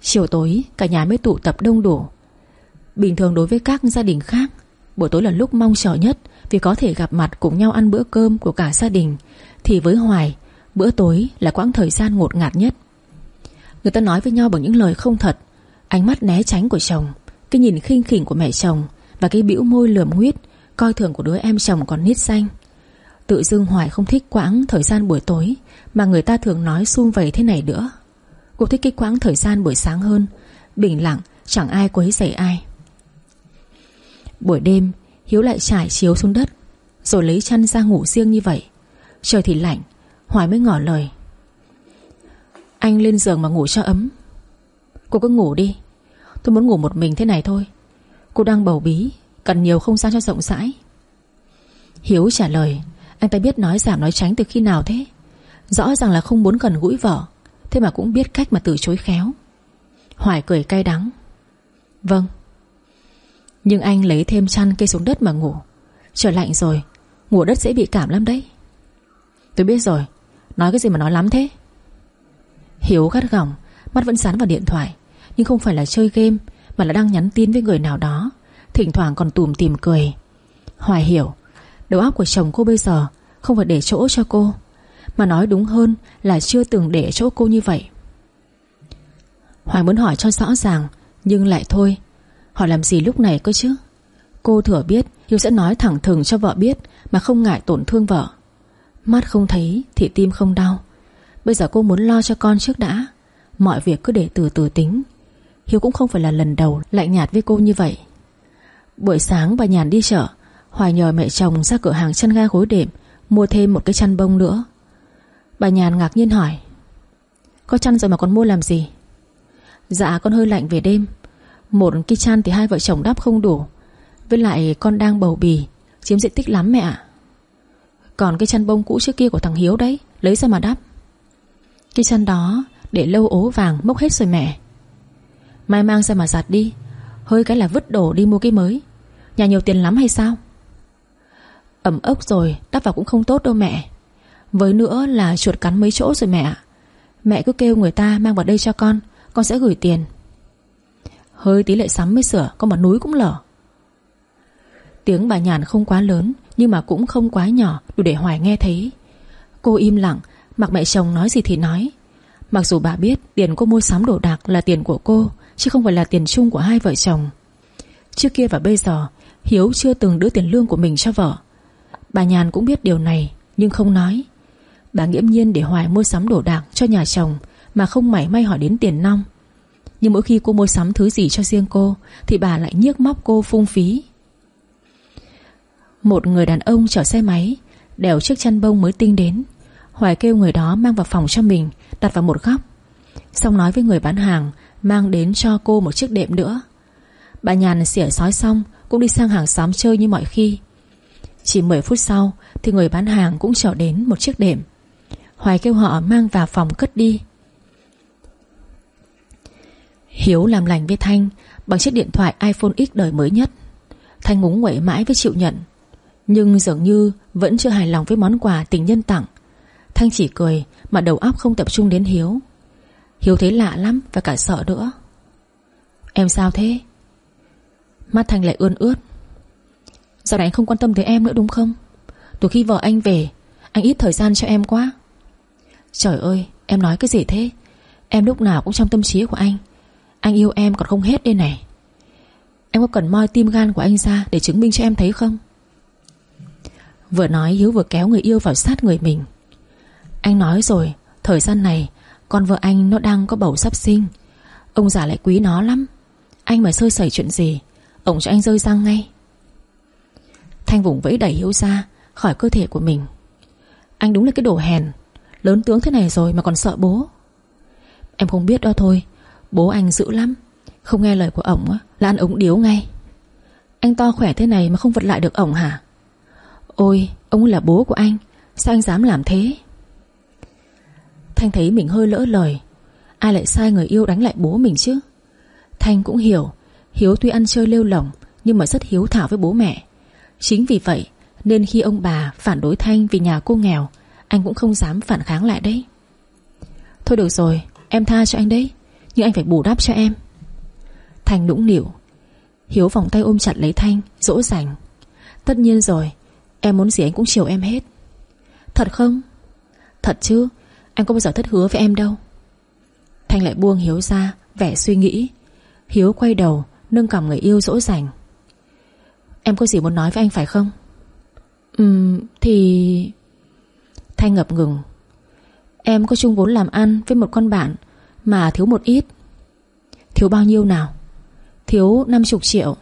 Chiều tối, cả nhà mới tụ tập đông đủ. Bình thường đối với các gia đình khác, Buổi tối là lúc mong chờ nhất Vì có thể gặp mặt cùng nhau ăn bữa cơm của cả gia đình. Thì với Hoài, Bữa tối là quãng thời gian ngột ngạt nhất. Người ta nói với nhau bằng những lời không thật, Ánh mắt né tránh của chồng, Cái nhìn khinh khỉnh của mẹ chồng Và cái bĩu môi lườm huyết, Coi thường của đứa em chồng còn nít xanh Tự dưng Hoài không thích quãng thời gian buổi tối Mà người ta thường nói xung vầy thế này nữa. Cô thích cái quãng thời gian buổi sáng hơn. Bình lặng, Chẳng ai quấy rầy ai. Buổi đêm, Hiếu lại trải chiếu xuống đất, Rồi lấy chăn ra ngủ riêng như vậy. Trời thì lạnh, Hoài mới ngỏ lời. Anh lên giường mà ngủ cho ấm. Cô cứ ngủ đi. Tôi muốn ngủ một mình thế này thôi. Cô đang bầu bí, Cần nhiều không gian cho rộng rãi. Hiếu trả lời anh ta biết nói giảm nói tránh từ khi nào thế? Rõ ràng là không muốn gần gũi vợ, Thế mà cũng biết cách mà từ chối khéo. Hoài cười cay đắng. Vâng. Nhưng anh lấy thêm chăn cây xuống đất mà ngủ. Trời lạnh rồi, Ngủ đất dễ bị cảm lắm đấy. Tôi biết rồi, Nói cái gì mà nói lắm thế? Hiếu gắt gỏng, Mắt vẫn dán vào điện thoại. Nhưng không phải là chơi game, Mà là đang nhắn tin với người nào đó. Thỉnh thoảng còn tùm tìm cười. Hoài hiểu Đầu óc của chồng cô bây giờ Không phải để chỗ cho cô, Mà nói đúng hơn là chưa từng để chỗ cô như vậy. Hoài muốn hỏi cho rõ ràng, Nhưng lại thôi. Hỏi làm gì lúc này cơ chứ? Cô thừa biết, Hiếu sẽ nói thẳng thừng cho vợ biết Mà không ngại tổn thương vợ. Mắt không thấy thì tim không đau. Bây giờ cô muốn lo cho con trước đã. Mọi việc cứ để từ từ tính. Hiếu cũng không phải là lần đầu lạnh nhạt với cô như vậy. Buổi sáng bà Nhàn đi chợ Hoài nhờ mẹ chồng ra cửa hàng chăn ga gối đệm, Mua thêm một cái chăn bông nữa. Bà Nhàn ngạc nhiên hỏi, Có chăn rồi mà còn mua làm gì? Dạ con hơi lạnh về đêm. Một cái chăn thì hai vợ chồng đắp không đủ, Với lại con đang bầu bì, Chiếm diện tích lắm mẹ ạ. Còn cái chăn bông cũ trước kia của thằng Hiếu đấy, Lấy ra mà đắp Cái chăn đó để lâu ố vàng mốc hết rồi mẹ. Mai mang ra mà giặt đi, Hơi cái là vứt đổ đi mua cái mới. Nhà nhiều tiền lắm hay sao? Ẩm ốc rồi, Đắp vào cũng không tốt đâu mẹ. Với nữa là chuột cắn mấy chỗ rồi mẹ Mẹ cứ kêu người ta mang vào đây cho con Con sẽ gửi tiền. Hơi tí lệ sắm mới sửa, Con mà núi cũng lở. Tiếng bà nhàn không quá lớn, Nhưng mà cũng không quá nhỏ, Đủ để Hoài nghe thấy. Cô im lặng, Mặc mẹ chồng nói gì thì nói. Mặc dù bà biết tiền cô mua sắm đồ đạc là tiền của cô, Chứ không phải là tiền chung của hai vợ chồng. Trước kia và bây giờ, Hiếu chưa từng đưa tiền lương của mình cho vợ. Bà Nhàn cũng biết điều này, Nhưng không nói. Bà nghiễm nhiên để Hoài mua sắm đồ đạc cho nhà chồng, Mà không mảy may hỏi đến tiền nong. Nhưng mỗi khi cô mua sắm thứ gì cho riêng cô, Thì bà lại nhiếc móc cô phung phí. Một người đàn ông chở xe máy, Đèo chiếc chăn bông mới tinh đến. Hoài kêu người đó mang vào phòng cho mình, Đặt vào một góc. Xong nói với người bán hàng, Mang đến cho cô một chiếc đệm nữa. Bà nhàn xỉa sói xong, Cũng đi sang hàng xóm chơi như mọi khi. Chỉ 10 phút sau Thì người bán hàng cũng trở đến một chiếc đệm. Hoài kêu họ mang vào phòng cất đi. Hiếu làm lành với Thanh Bằng chiếc điện thoại iPhone X đời mới nhất. Thanh ngúng nguậy mãi với chịu nhận, Nhưng dường như Vẫn chưa hài lòng với món quà tình nhân tặng. Thanh chỉ cười Mà đầu óc không tập trung đến Hiếu. Hiếu thấy lạ lắm và cả sợ nữa. Em sao thế? Mắt Thanh lại ươn ướt. Giờ này anh không quan tâm tới em nữa đúng không? Từ khi vợ anh về, Anh ít thời gian cho em quá. Trời ơi, em nói cái gì thế? Em lúc nào cũng trong tâm trí của anh. Anh yêu em còn không hết đây này. Em có cần moi tim gan của anh ra Để chứng minh cho em thấy không? Vừa nói Hiếu vừa kéo người yêu vào sát người mình. Anh nói rồi, Thời gian này, con vợ anh nó đang có bầu sắp sinh. Ông già lại quý nó lắm. Anh mà sơi sẩy chuyện gì, Ông cho anh rơi răng ngay. Thanh vùng vẫy đẩy Hiếu ra Khỏi cơ thể của mình. Anh đúng là cái đồ hèn, Lớn tướng thế này rồi mà còn sợ bố. Em không biết đó thôi, Bố anh dữ lắm, Không nghe lời của ổng là ăn ống điếu ngay. Anh to khỏe thế này mà không vật lại được ổng hả? Ôi, Ông là bố của anh, Sao anh dám làm thế? Thanh thấy mình hơi lỡ lời, Ai lại sai người yêu đánh lại bố mình chứ? Thanh cũng hiểu, Hiếu tuy ăn chơi lêu lỏng Nhưng mà rất hiếu thảo với bố mẹ. Chính vì vậy, Nên khi ông bà phản đối Thanh vì nhà cô nghèo, Anh cũng không dám phản kháng lại đấy. Thôi được rồi, Em tha cho anh đấy, Nhưng anh phải bù đắp cho em. Thanh nũng nịu, Hiếu vòng tay ôm chặt lấy Thanh, Dỗ dành. Tất nhiên rồi, Em muốn gì anh cũng chiều em hết. Thật không? Thật chứ, Anh có bao giờ thất hứa với em đâu. Thanh lại buông Hiếu ra, Vẻ suy nghĩ. Hiếu quay đầu, Nâng cầm người yêu dỗ dành. Em có gì muốn nói với anh phải không? Ừm thì Thanh ngập ngừng. Em có chung vốn làm ăn với một con bạn Mà thiếu một ít. Thiếu bao nhiêu nào? Thiếu 50 triệu.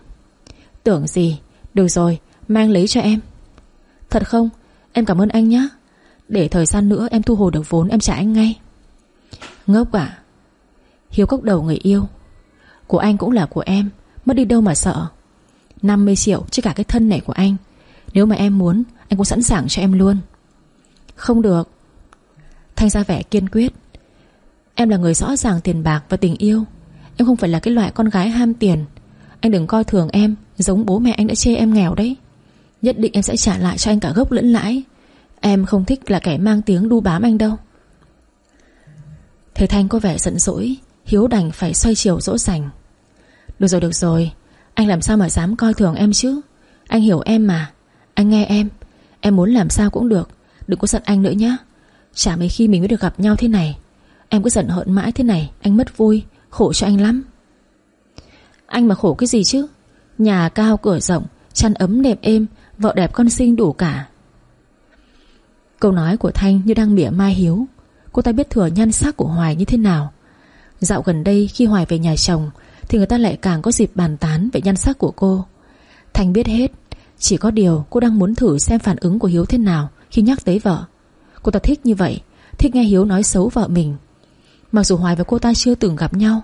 Tưởng gì? Được rồi mang lấy cho em. Thật không? Em cảm ơn anh nhé Để thời gian nữa em thu hồi được vốn em trả anh ngay. Ngốc à Hiếu cốc đầu người yêu. Của anh cũng là của em Mất đi đâu mà sợ 50 triệu chứ cả cái thân này của anh. Nếu mà em muốn, Anh cũng sẵn sàng cho em luôn. Không được. Thanh ra vẻ kiên quyết. Em là người rõ ràng tiền bạc và tình yêu. Em không phải là cái loại con gái ham tiền. Anh đừng coi thường em, Giống bố mẹ anh đã chê em nghèo đấy. Nhất định em sẽ trả lại cho anh cả gốc lẫn lãi. Em không thích là kẻ mang tiếng đu bám anh đâu. Thầy Thanh có vẻ giận dỗi, Hiếu đành phải xoay chiều dỗ dành. Được rồi được rồi. Anh làm sao mà dám coi thường em chứ? Anh hiểu em mà. Anh nghe em. Em muốn làm sao cũng được. Đừng có giận anh nữa nhé Chả mấy khi mình mới được gặp nhau thế này. Em cứ giận hận mãi thế này, Anh mất vui, Khổ cho anh lắm. Anh mà khổ cái gì chứ? Nhà cao, cửa rộng, Chăn ấm đẹp êm, Vợ đẹp con xinh đủ cả. Câu nói của Thanh như đang mỉa mai Hiếu. Cô ta biết thừa nhan sắc của Hoài như thế nào. Dạo gần đây khi Hoài về nhà chồng thì người ta lại càng có dịp bàn tán Về nhan sắc của cô. Thành biết hết, Chỉ có điều cô đang muốn thử xem phản ứng của Hiếu thế nào Khi nhắc tới vợ. Cô ta thích như vậy, Thích nghe Hiếu nói xấu vợ mình. Mặc dù Hoài và cô ta chưa từng gặp nhau,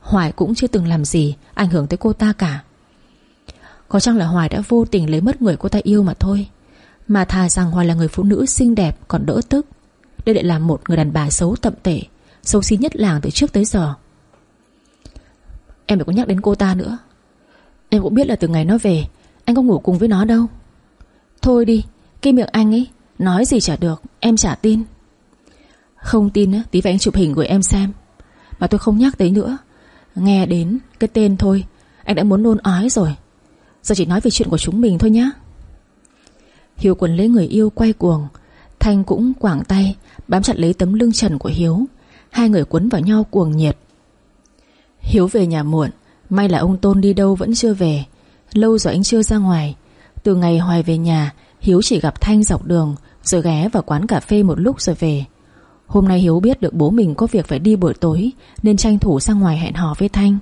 Hoài cũng chưa từng làm gì Ảnh hưởng tới cô ta cả. Có chăng là Hoài đã vô tình lấy mất người cô ta yêu mà thôi? Mà thà rằng Hoài là người phụ nữ xinh đẹp Còn đỡ tức, Đây lại là một người đàn bà xấu tậm tệ, Xấu xí nhất làng từ trước tới giờ. Em đừng có nhắc đến cô ta nữa. Em cũng biết là từ ngày nó về, Anh có ngủ cùng với nó đâu. Thôi đi, Cái miệng anh ấy, Nói gì chả được, Em chả tin. Không tin á, Tí về anh chụp hình gửi em xem. Mà tôi không nhắc tới nữa. Nghe đến cái tên thôi, Anh đã muốn nôn ói rồi. Giờ chỉ nói về chuyện của chúng mình thôi nhá. Hiếu quần lấy người yêu quay cuồng. Thanh cũng quảng tay, Bám chặt lấy tấm lưng trần của Hiếu. Hai người quấn vào nhau cuồng nhiệt. Hiếu về nhà muộn, May là ông Tôn đi đâu vẫn chưa về. Lâu rồi anh chưa ra ngoài. Từ ngày Hoài về nhà, Hiếu chỉ gặp Thanh dọc đường, Rồi ghé vào quán cà phê một lúc rồi về. Hôm nay Hiếu biết được bố mình có việc phải đi buổi tối, Nên tranh thủ sang ngoài hẹn hò với Thanh.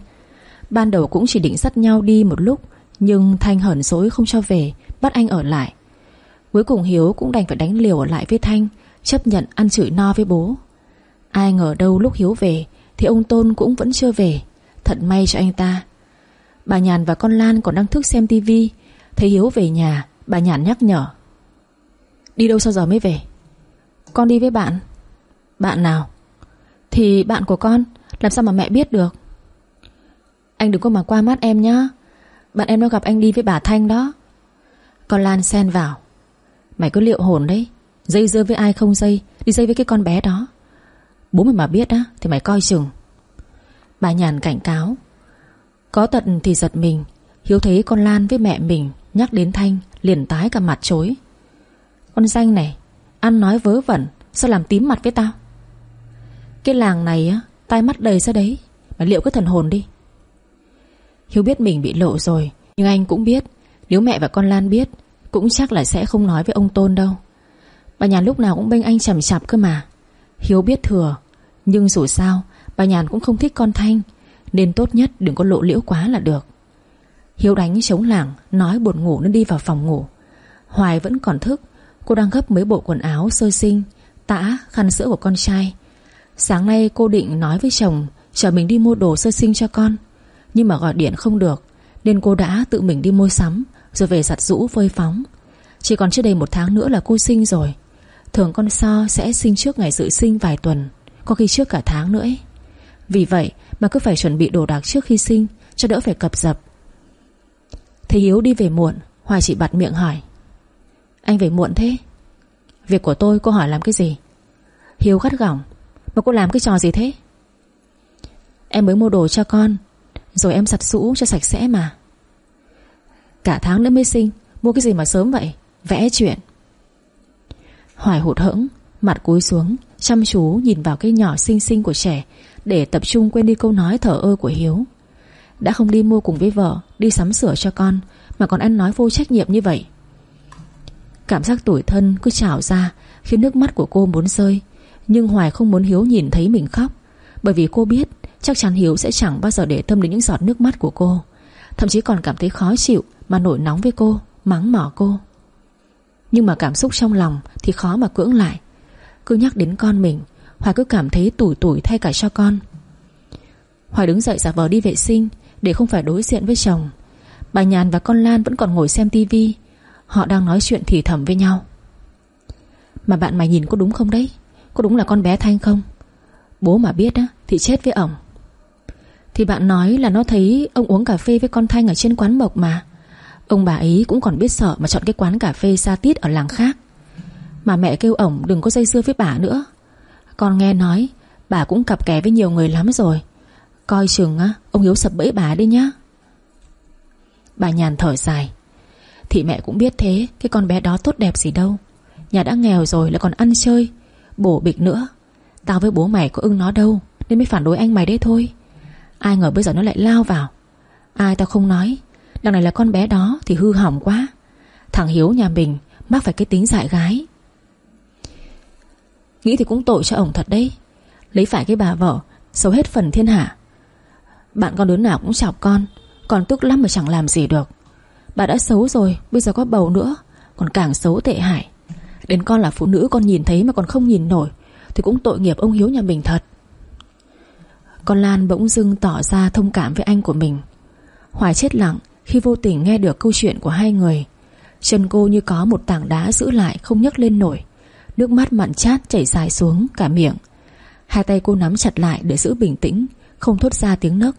Ban đầu cũng chỉ định dắt nhau đi một lúc, nhưng Thanh hờn dỗi không cho về, Bắt anh ở lại. Cuối cùng Hiếu cũng đành phải đánh liều ở lại với Thanh, Chấp nhận ăn chửi no với bố. Ai ngờ đâu lúc Hiếu về, Thì ông Tôn cũng vẫn chưa về. Thật may cho anh ta. Bà Nhàn và con Lan còn đang thức xem tivi Thấy Hiếu về nhà, Bà Nhàn nhắc nhở. Đi đâu sao giờ mới về? Con đi với bạn. Bạn nào? Thì bạn của con, Làm sao mà mẹ biết được? Anh đừng có mà qua mắt em nhá. Bạn em nó gặp anh đi với bà Thanh đó. Con Lan xen vào. Mày cứ liệu hồn đấy? Dây dưa với ai không dây? Đi dây với cái con bé đó. Bố mày mà biết á, Thì mày coi chừng. Bà nhàn cảnh cáo. Có tận thì giật mình, Hiếu thấy con Lan với mẹ mình Nhắc đến Thanh liền tái cả mặt chối. Con danh này, Ăn nói vớ vẩn, Sao làm tím mặt với tao? Cái làng này á, Tai mắt đầy ra đấy? Mà liệu cái thần hồn đi? Hiếu biết mình bị lộ rồi, Nhưng anh cũng biết, Nếu mẹ và con Lan biết, Cũng chắc là sẽ không nói với ông Tôn đâu. Bà Nhàn lúc nào cũng bênh anh chầm chạp cơ mà. Hiếu biết thừa nhưng dù sao Bà Nhàn cũng không thích con Thanh Nên tốt nhất đừng có lộ liễu quá là được. Hiếu đánh chống lảng Nói buồn ngủ nên đi vào phòng ngủ. Hoài vẫn còn thức Cô đang gấp mấy bộ quần áo sơ sinh Tã, khăn sữa của con trai. Sáng nay cô định nói với chồng Chờ mình đi mua đồ sơ sinh cho con. Nhưng mà gọi điện không được Nên cô đã tự mình đi mua sắm Rồi về giặt rũ phơi phóng. Chỉ còn chưa đầy một tháng nữa là cô sinh rồi. Thường con so sẽ sinh trước ngày dự sinh vài tuần. Có khi trước cả tháng nữa ấy. Vì vậy mà cứ phải chuẩn bị đồ đạc trước khi sinh, Cho đỡ phải cập dập. Thế Hiếu đi về muộn, Hoài chị bật miệng hỏi. Anh về muộn thế? Việc của tôi cô hỏi làm cái gì? Hiếu gắt gỏng. Mà cô làm cái trò gì thế? Em mới mua đồ cho con, Rồi em giặt sũ cho sạch sẽ mà. Cả tháng nữa mới sinh, Mua cái gì mà sớm vậy? Vẽ chuyện. Hoài hụt hẫng. Mặt cúi xuống, Chăm chú nhìn vào cái nhỏ xinh xinh của trẻ, Để tập trung quên đi câu nói thở ơ của Hiếu. Đã không đi mua cùng với vợ, Đi sắm sửa cho con, Mà còn ăn nói vô trách nhiệm như vậy. Cảm giác tủi thân cứ trào ra Khiến nước mắt của cô muốn rơi, Nhưng Hoài không muốn Hiếu nhìn thấy mình khóc, Bởi vì cô biết Chắc chắn Hiếu sẽ chẳng bao giờ để tâm đến những giọt nước mắt của cô, Thậm chí còn cảm thấy khó chịu Mà nổi nóng với cô, Mắng mỏ cô. Nhưng mà cảm xúc trong lòng Thì khó mà cưỡng lại. Cứ nhắc đến con mình, Hoài cứ cảm thấy tủi tủi thay cả cho con. Hoài đứng dậy giả vờ đi vệ sinh, Để không phải đối diện với chồng. Bà Nhàn và con Lan vẫn còn ngồi xem tivi, Họ đang nói chuyện thì thầm với nhau. Mà bạn mày nhìn có đúng không đấy? Có đúng là con bé Thanh không? Bố mà biết á, thì chết với ổng. Thì bạn nói là nó thấy Ông uống cà phê với con Thanh ở trên quán mộc mà. Ông bà ấy cũng còn biết sợ Mà chọn cái quán cà phê xa tít ở làng khác. Mà mẹ kêu ổng đừng có dây dưa với bà nữa. Con nghe nói, Bà cũng cặp kè với nhiều người lắm rồi. Coi chừng á, Ông Hiếu sập bẫy bà đi nhá. Bà nhàn thở dài. Thì mẹ cũng biết thế, Cái con bé đó tốt đẹp gì đâu. Nhà đã nghèo rồi lại còn ăn chơi, Bổ bịch nữa. Tao với bố mày có ưng nó đâu, Nên mới phản đối anh mày đấy thôi. Ai ngờ bây giờ nó lại lao vào. Ai tao không nói, Đằng này là con bé đó thì hư hỏng quá. Thằng Hiếu nhà mình mắc phải cái tính dại gái. Nghĩ thì cũng tội cho ổng thật đấy. Lấy phải cái bà vợ Xấu hết phần thiên hạ. Bạn con đứa nào cũng chọc con, Còn tức lắm mà chẳng làm gì được. Bà đã xấu rồi, Bây giờ có bầu nữa, Còn càng xấu tệ hại. Đến con là phụ nữ con nhìn thấy mà còn không nhìn nổi, Thì cũng tội nghiệp ông Hiếu nhà mình thật. Con Lan bỗng dưng tỏ ra thông cảm với anh của mình. Hoài chết lặng Khi vô tình nghe được câu chuyện của hai người. Chân cô như có một tảng đá giữ lại, Không nhấc lên nổi. Nước mắt mặn chát chảy dài xuống cả miệng. Hai tay cô nắm chặt lại để giữ bình tĩnh, Không thốt ra tiếng nấc.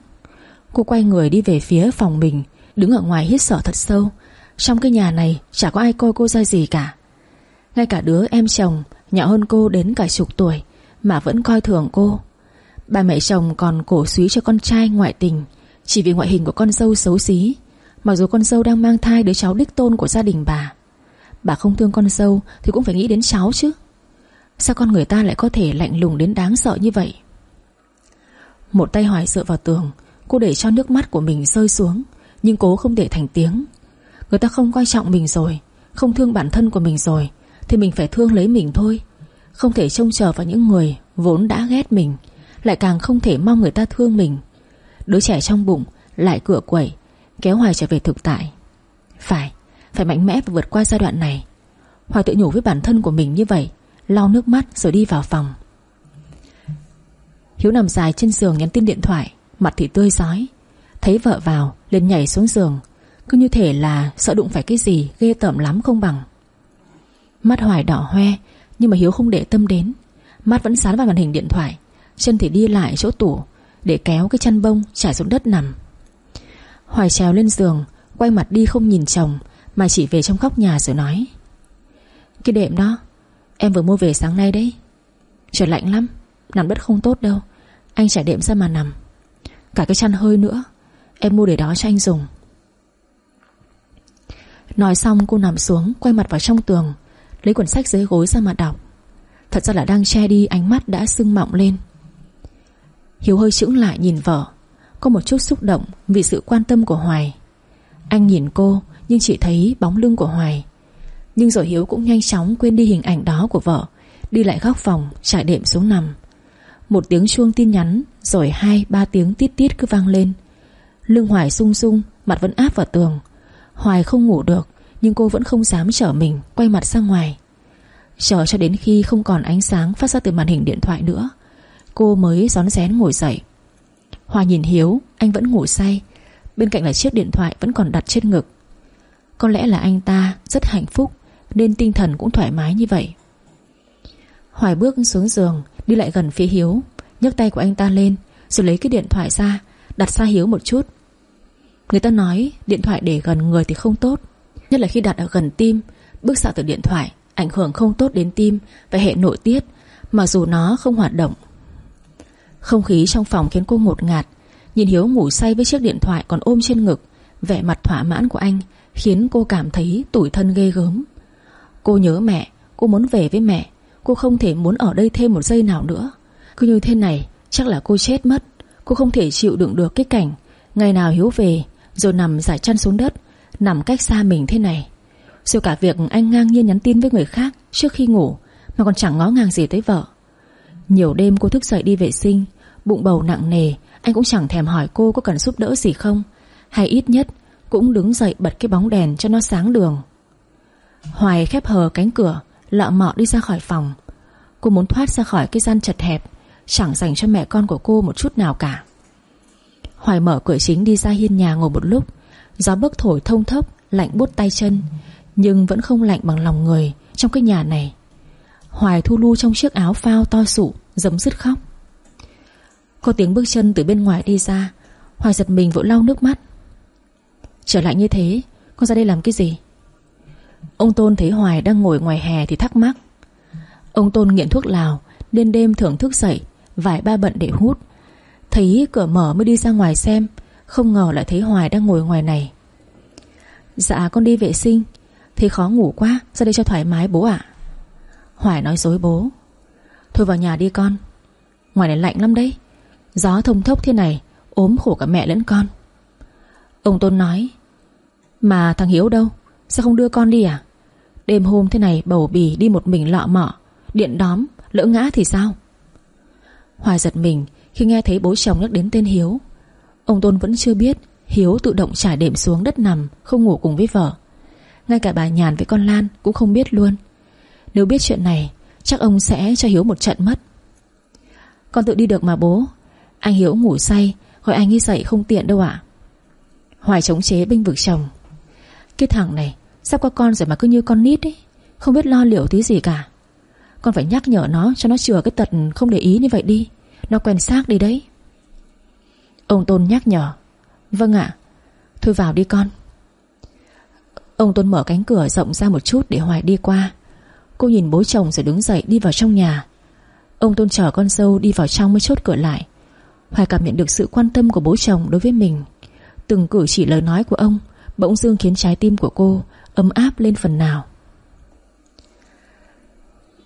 Cô quay người đi về phía phòng mình, Đứng ở ngoài hít sợ thật sâu. Trong cái nhà này, chả có ai coi cô ra gì cả. Ngay cả đứa em chồng, Nhỏ hơn cô đến cả chục tuổi, Mà vẫn coi thường cô. Bà mẹ chồng còn cổ suý cho con trai ngoại tình, Chỉ vì ngoại hình của con dâu xấu xí. Mặc dù con dâu đang mang thai đứa cháu đích tôn của gia đình bà Bà không thương con dâu Thì cũng phải nghĩ đến cháu chứ. Sao con người ta lại có thể lạnh lùng đến đáng sợ như vậy? Một tay hoài dựa vào tường Cô để cho nước mắt của mình rơi xuống Nhưng cố không để thành tiếng. Người ta không coi trọng mình rồi Không thương bản thân của mình rồi Thì mình phải thương lấy mình thôi. Không thể trông chờ vào những người Vốn đã ghét mình Lại càng không thể mong người ta thương mình. Đứa trẻ trong bụng lại cửa quẩy Kéo Hoài trở về thực tại. Phải, phải mạnh mẽ và vượt qua giai đoạn này. Hoài tự nhủ với bản thân của mình như vậy, Lau nước mắt rồi đi vào phòng. Hiếu nằm dài trên giường nhắn tin điện thoại, Mặt thì tươi giói Thấy vợ vào, liền nhảy xuống giường. Cứ như thể là sợ đụng phải cái gì, Ghê tởm lắm không bằng. Mắt Hoài đỏ hoe, Nhưng mà Hiếu không để tâm đến. Mắt vẫn sán vào màn hình điện thoại, Chân thì đi lại chỗ tủ, Để kéo cái chăn bông trải xuống đất nằm. Hoài trèo lên giường, Quay mặt đi không nhìn chồng. Mà chỉ về trong góc nhà rồi nói. Cái đệm đó, Em vừa mua về sáng nay đấy. Trời lạnh lắm, Nằm đất không tốt đâu. Anh trải đệm ra mà nằm. Cả cái chăn hơi nữa, Em mua để đó cho anh dùng. Nói xong, cô nằm xuống, Quay mặt vào trong tường, Lấy cuốn sách dưới gối ra mà đọc. Thật ra là đang che đi, ánh mắt đã sưng mọng lên. Hiếu hơi chững lại, nhìn vợ. Có một chút xúc động Vì sự quan tâm của Hoài. Anh nhìn cô nhưng chỉ thấy bóng lưng của Hoài. Nhưng rồi Hiếu cũng nhanh chóng Quên đi hình ảnh đó của vợ, Đi lại góc phòng, trải đệm xuống nằm. Một tiếng chuông tin nhắn, Rồi hai, ba tiếng tít tít cứ vang lên. Lưng Hoài sung sung, Mặt vẫn áp vào tường. Hoài không ngủ được, Nhưng cô vẫn không dám trở mình, Quay mặt sang ngoài. Chờ cho đến khi không còn ánh sáng phát ra từ màn hình điện thoại nữa, Cô mới rón rén ngồi dậy. Hoài nhìn Hiếu, Anh vẫn ngủ say. Bên cạnh là chiếc điện thoại vẫn còn đặt trên ngực. Có lẽ là anh ta rất hạnh phúc, Nên tinh thần cũng thoải mái như vậy. Hoài bước xuống giường, Đi lại gần phía Hiếu, nhấc tay của anh ta lên, Rồi lấy cái điện thoại ra, Đặt xa Hiếu một chút. Người ta nói điện thoại để gần người thì không tốt, Nhất là khi đặt ở gần tim, Bước xạ từ điện thoại Ảnh hưởng không tốt đến tim và hệ nội tiết Mặc dù nó không hoạt động. Không khí trong phòng khiến cô ngột ngạt, Nhìn Hiếu ngủ say với chiếc điện thoại còn ôm trên ngực, Vẻ mặt thỏa mãn của anh Khiến cô cảm thấy tủi thân ghê gớm. Cô nhớ mẹ, Cô muốn về với mẹ, Cô không thể muốn ở đây thêm một giây nào nữa. Cứ như thế này, chắc là cô chết mất. Cô không thể chịu đựng được cái cảnh, Ngày nào Hiếu về, Rồi nằm giải chăn xuống đất, Nằm cách xa mình thế này. Rồi cả việc anh ngang nhiên nhắn tin với người khác Trước khi ngủ, Mà còn chẳng ngó ngàng gì tới vợ. Nhiều đêm cô thức dậy đi vệ sinh, Bụng bầu nặng nề, Anh cũng chẳng thèm hỏi cô có cần giúp đỡ gì không, Hay ít nhất cũng đứng dậy bật cái bóng đèn cho nó sáng đường. Hoài khép hờ cánh cửa, Lọ mọ đi ra khỏi phòng. Cô muốn thoát ra khỏi cái gian chật hẹp, Chẳng dành cho mẹ con của cô một chút nào cả. Hoài mở cửa chính đi ra hiên nhà ngồi một lúc. Gió bấc thổi thông thốc Lạnh bút tay chân, Nhưng vẫn không lạnh bằng lòng người Trong cái nhà này. Hoài thu lu trong chiếc áo phao to sụ Dấm dứt khóc. Có tiếng bước chân từ bên ngoài đi ra. Hoài giật mình vội lau nước mắt. Trở lại như thế, Con ra đây làm cái gì? Ông Tôn thấy Hoài đang ngồi ngoài hè thì thắc mắc. Ông Tôn nghiện thuốc lào, Nên đêm thường thức dậy, Vài ba bận để hút. Thấy cửa mở mới đi ra ngoài xem, Không ngờ lại thấy Hoài đang ngồi ngoài này. Dạ con đi vệ sinh. Thì khó ngủ quá, Ra đây cho thoải mái bố ạ. Hoài nói dối bố. Thôi vào nhà đi con. Ngoài này lạnh lắm đấy. Gió thông thốc thế này, ốm khổ cả mẹ lẫn con. Ông Tôn nói. Mà thằng Hiếu đâu? Sao không đưa con đi à? Đêm hôm thế này bầu bì đi một mình lọ mọ, Điện đóm, lỡ ngã thì sao? Hoài giật mình Khi nghe thấy bố chồng nhắc đến tên Hiếu. Ông Tôn vẫn chưa biết Hiếu tự động trải đệm xuống đất nằm, Không ngủ cùng với vợ. Ngay cả bà Nhàn với con Lan cũng không biết luôn. Nếu biết chuyện này, Chắc ông sẽ cho Hiếu một trận mất. Con tự đi được mà bố. Anh Hiếu ngủ say, Gọi anh ấy dậy không tiện đâu ạ. Hoài chống chế binh vực chồng. Cái thằng này, Sắp có con rồi mà cứ như con nít ấy, Không biết lo liệu tí gì cả. Con phải nhắc nhở nó cho nó chừa cái tật không để ý như vậy đi. Nó quen xác đi đấy. Ông Tôn nhắc nhở. Vâng ạ. Thôi vào đi con. Ông Tôn mở cánh cửa rộng ra một chút để Hoài đi qua. Cô nhìn bố chồng rồi đứng dậy đi vào trong nhà. Ông Tôn chở con dâu đi vào trong mới chốt cửa lại. Hoài cảm nhận được sự quan tâm của bố chồng đối với mình. Từng cử chỉ lời nói của ông Bỗng dưng khiến trái tim của cô Ấm áp lên phần nào.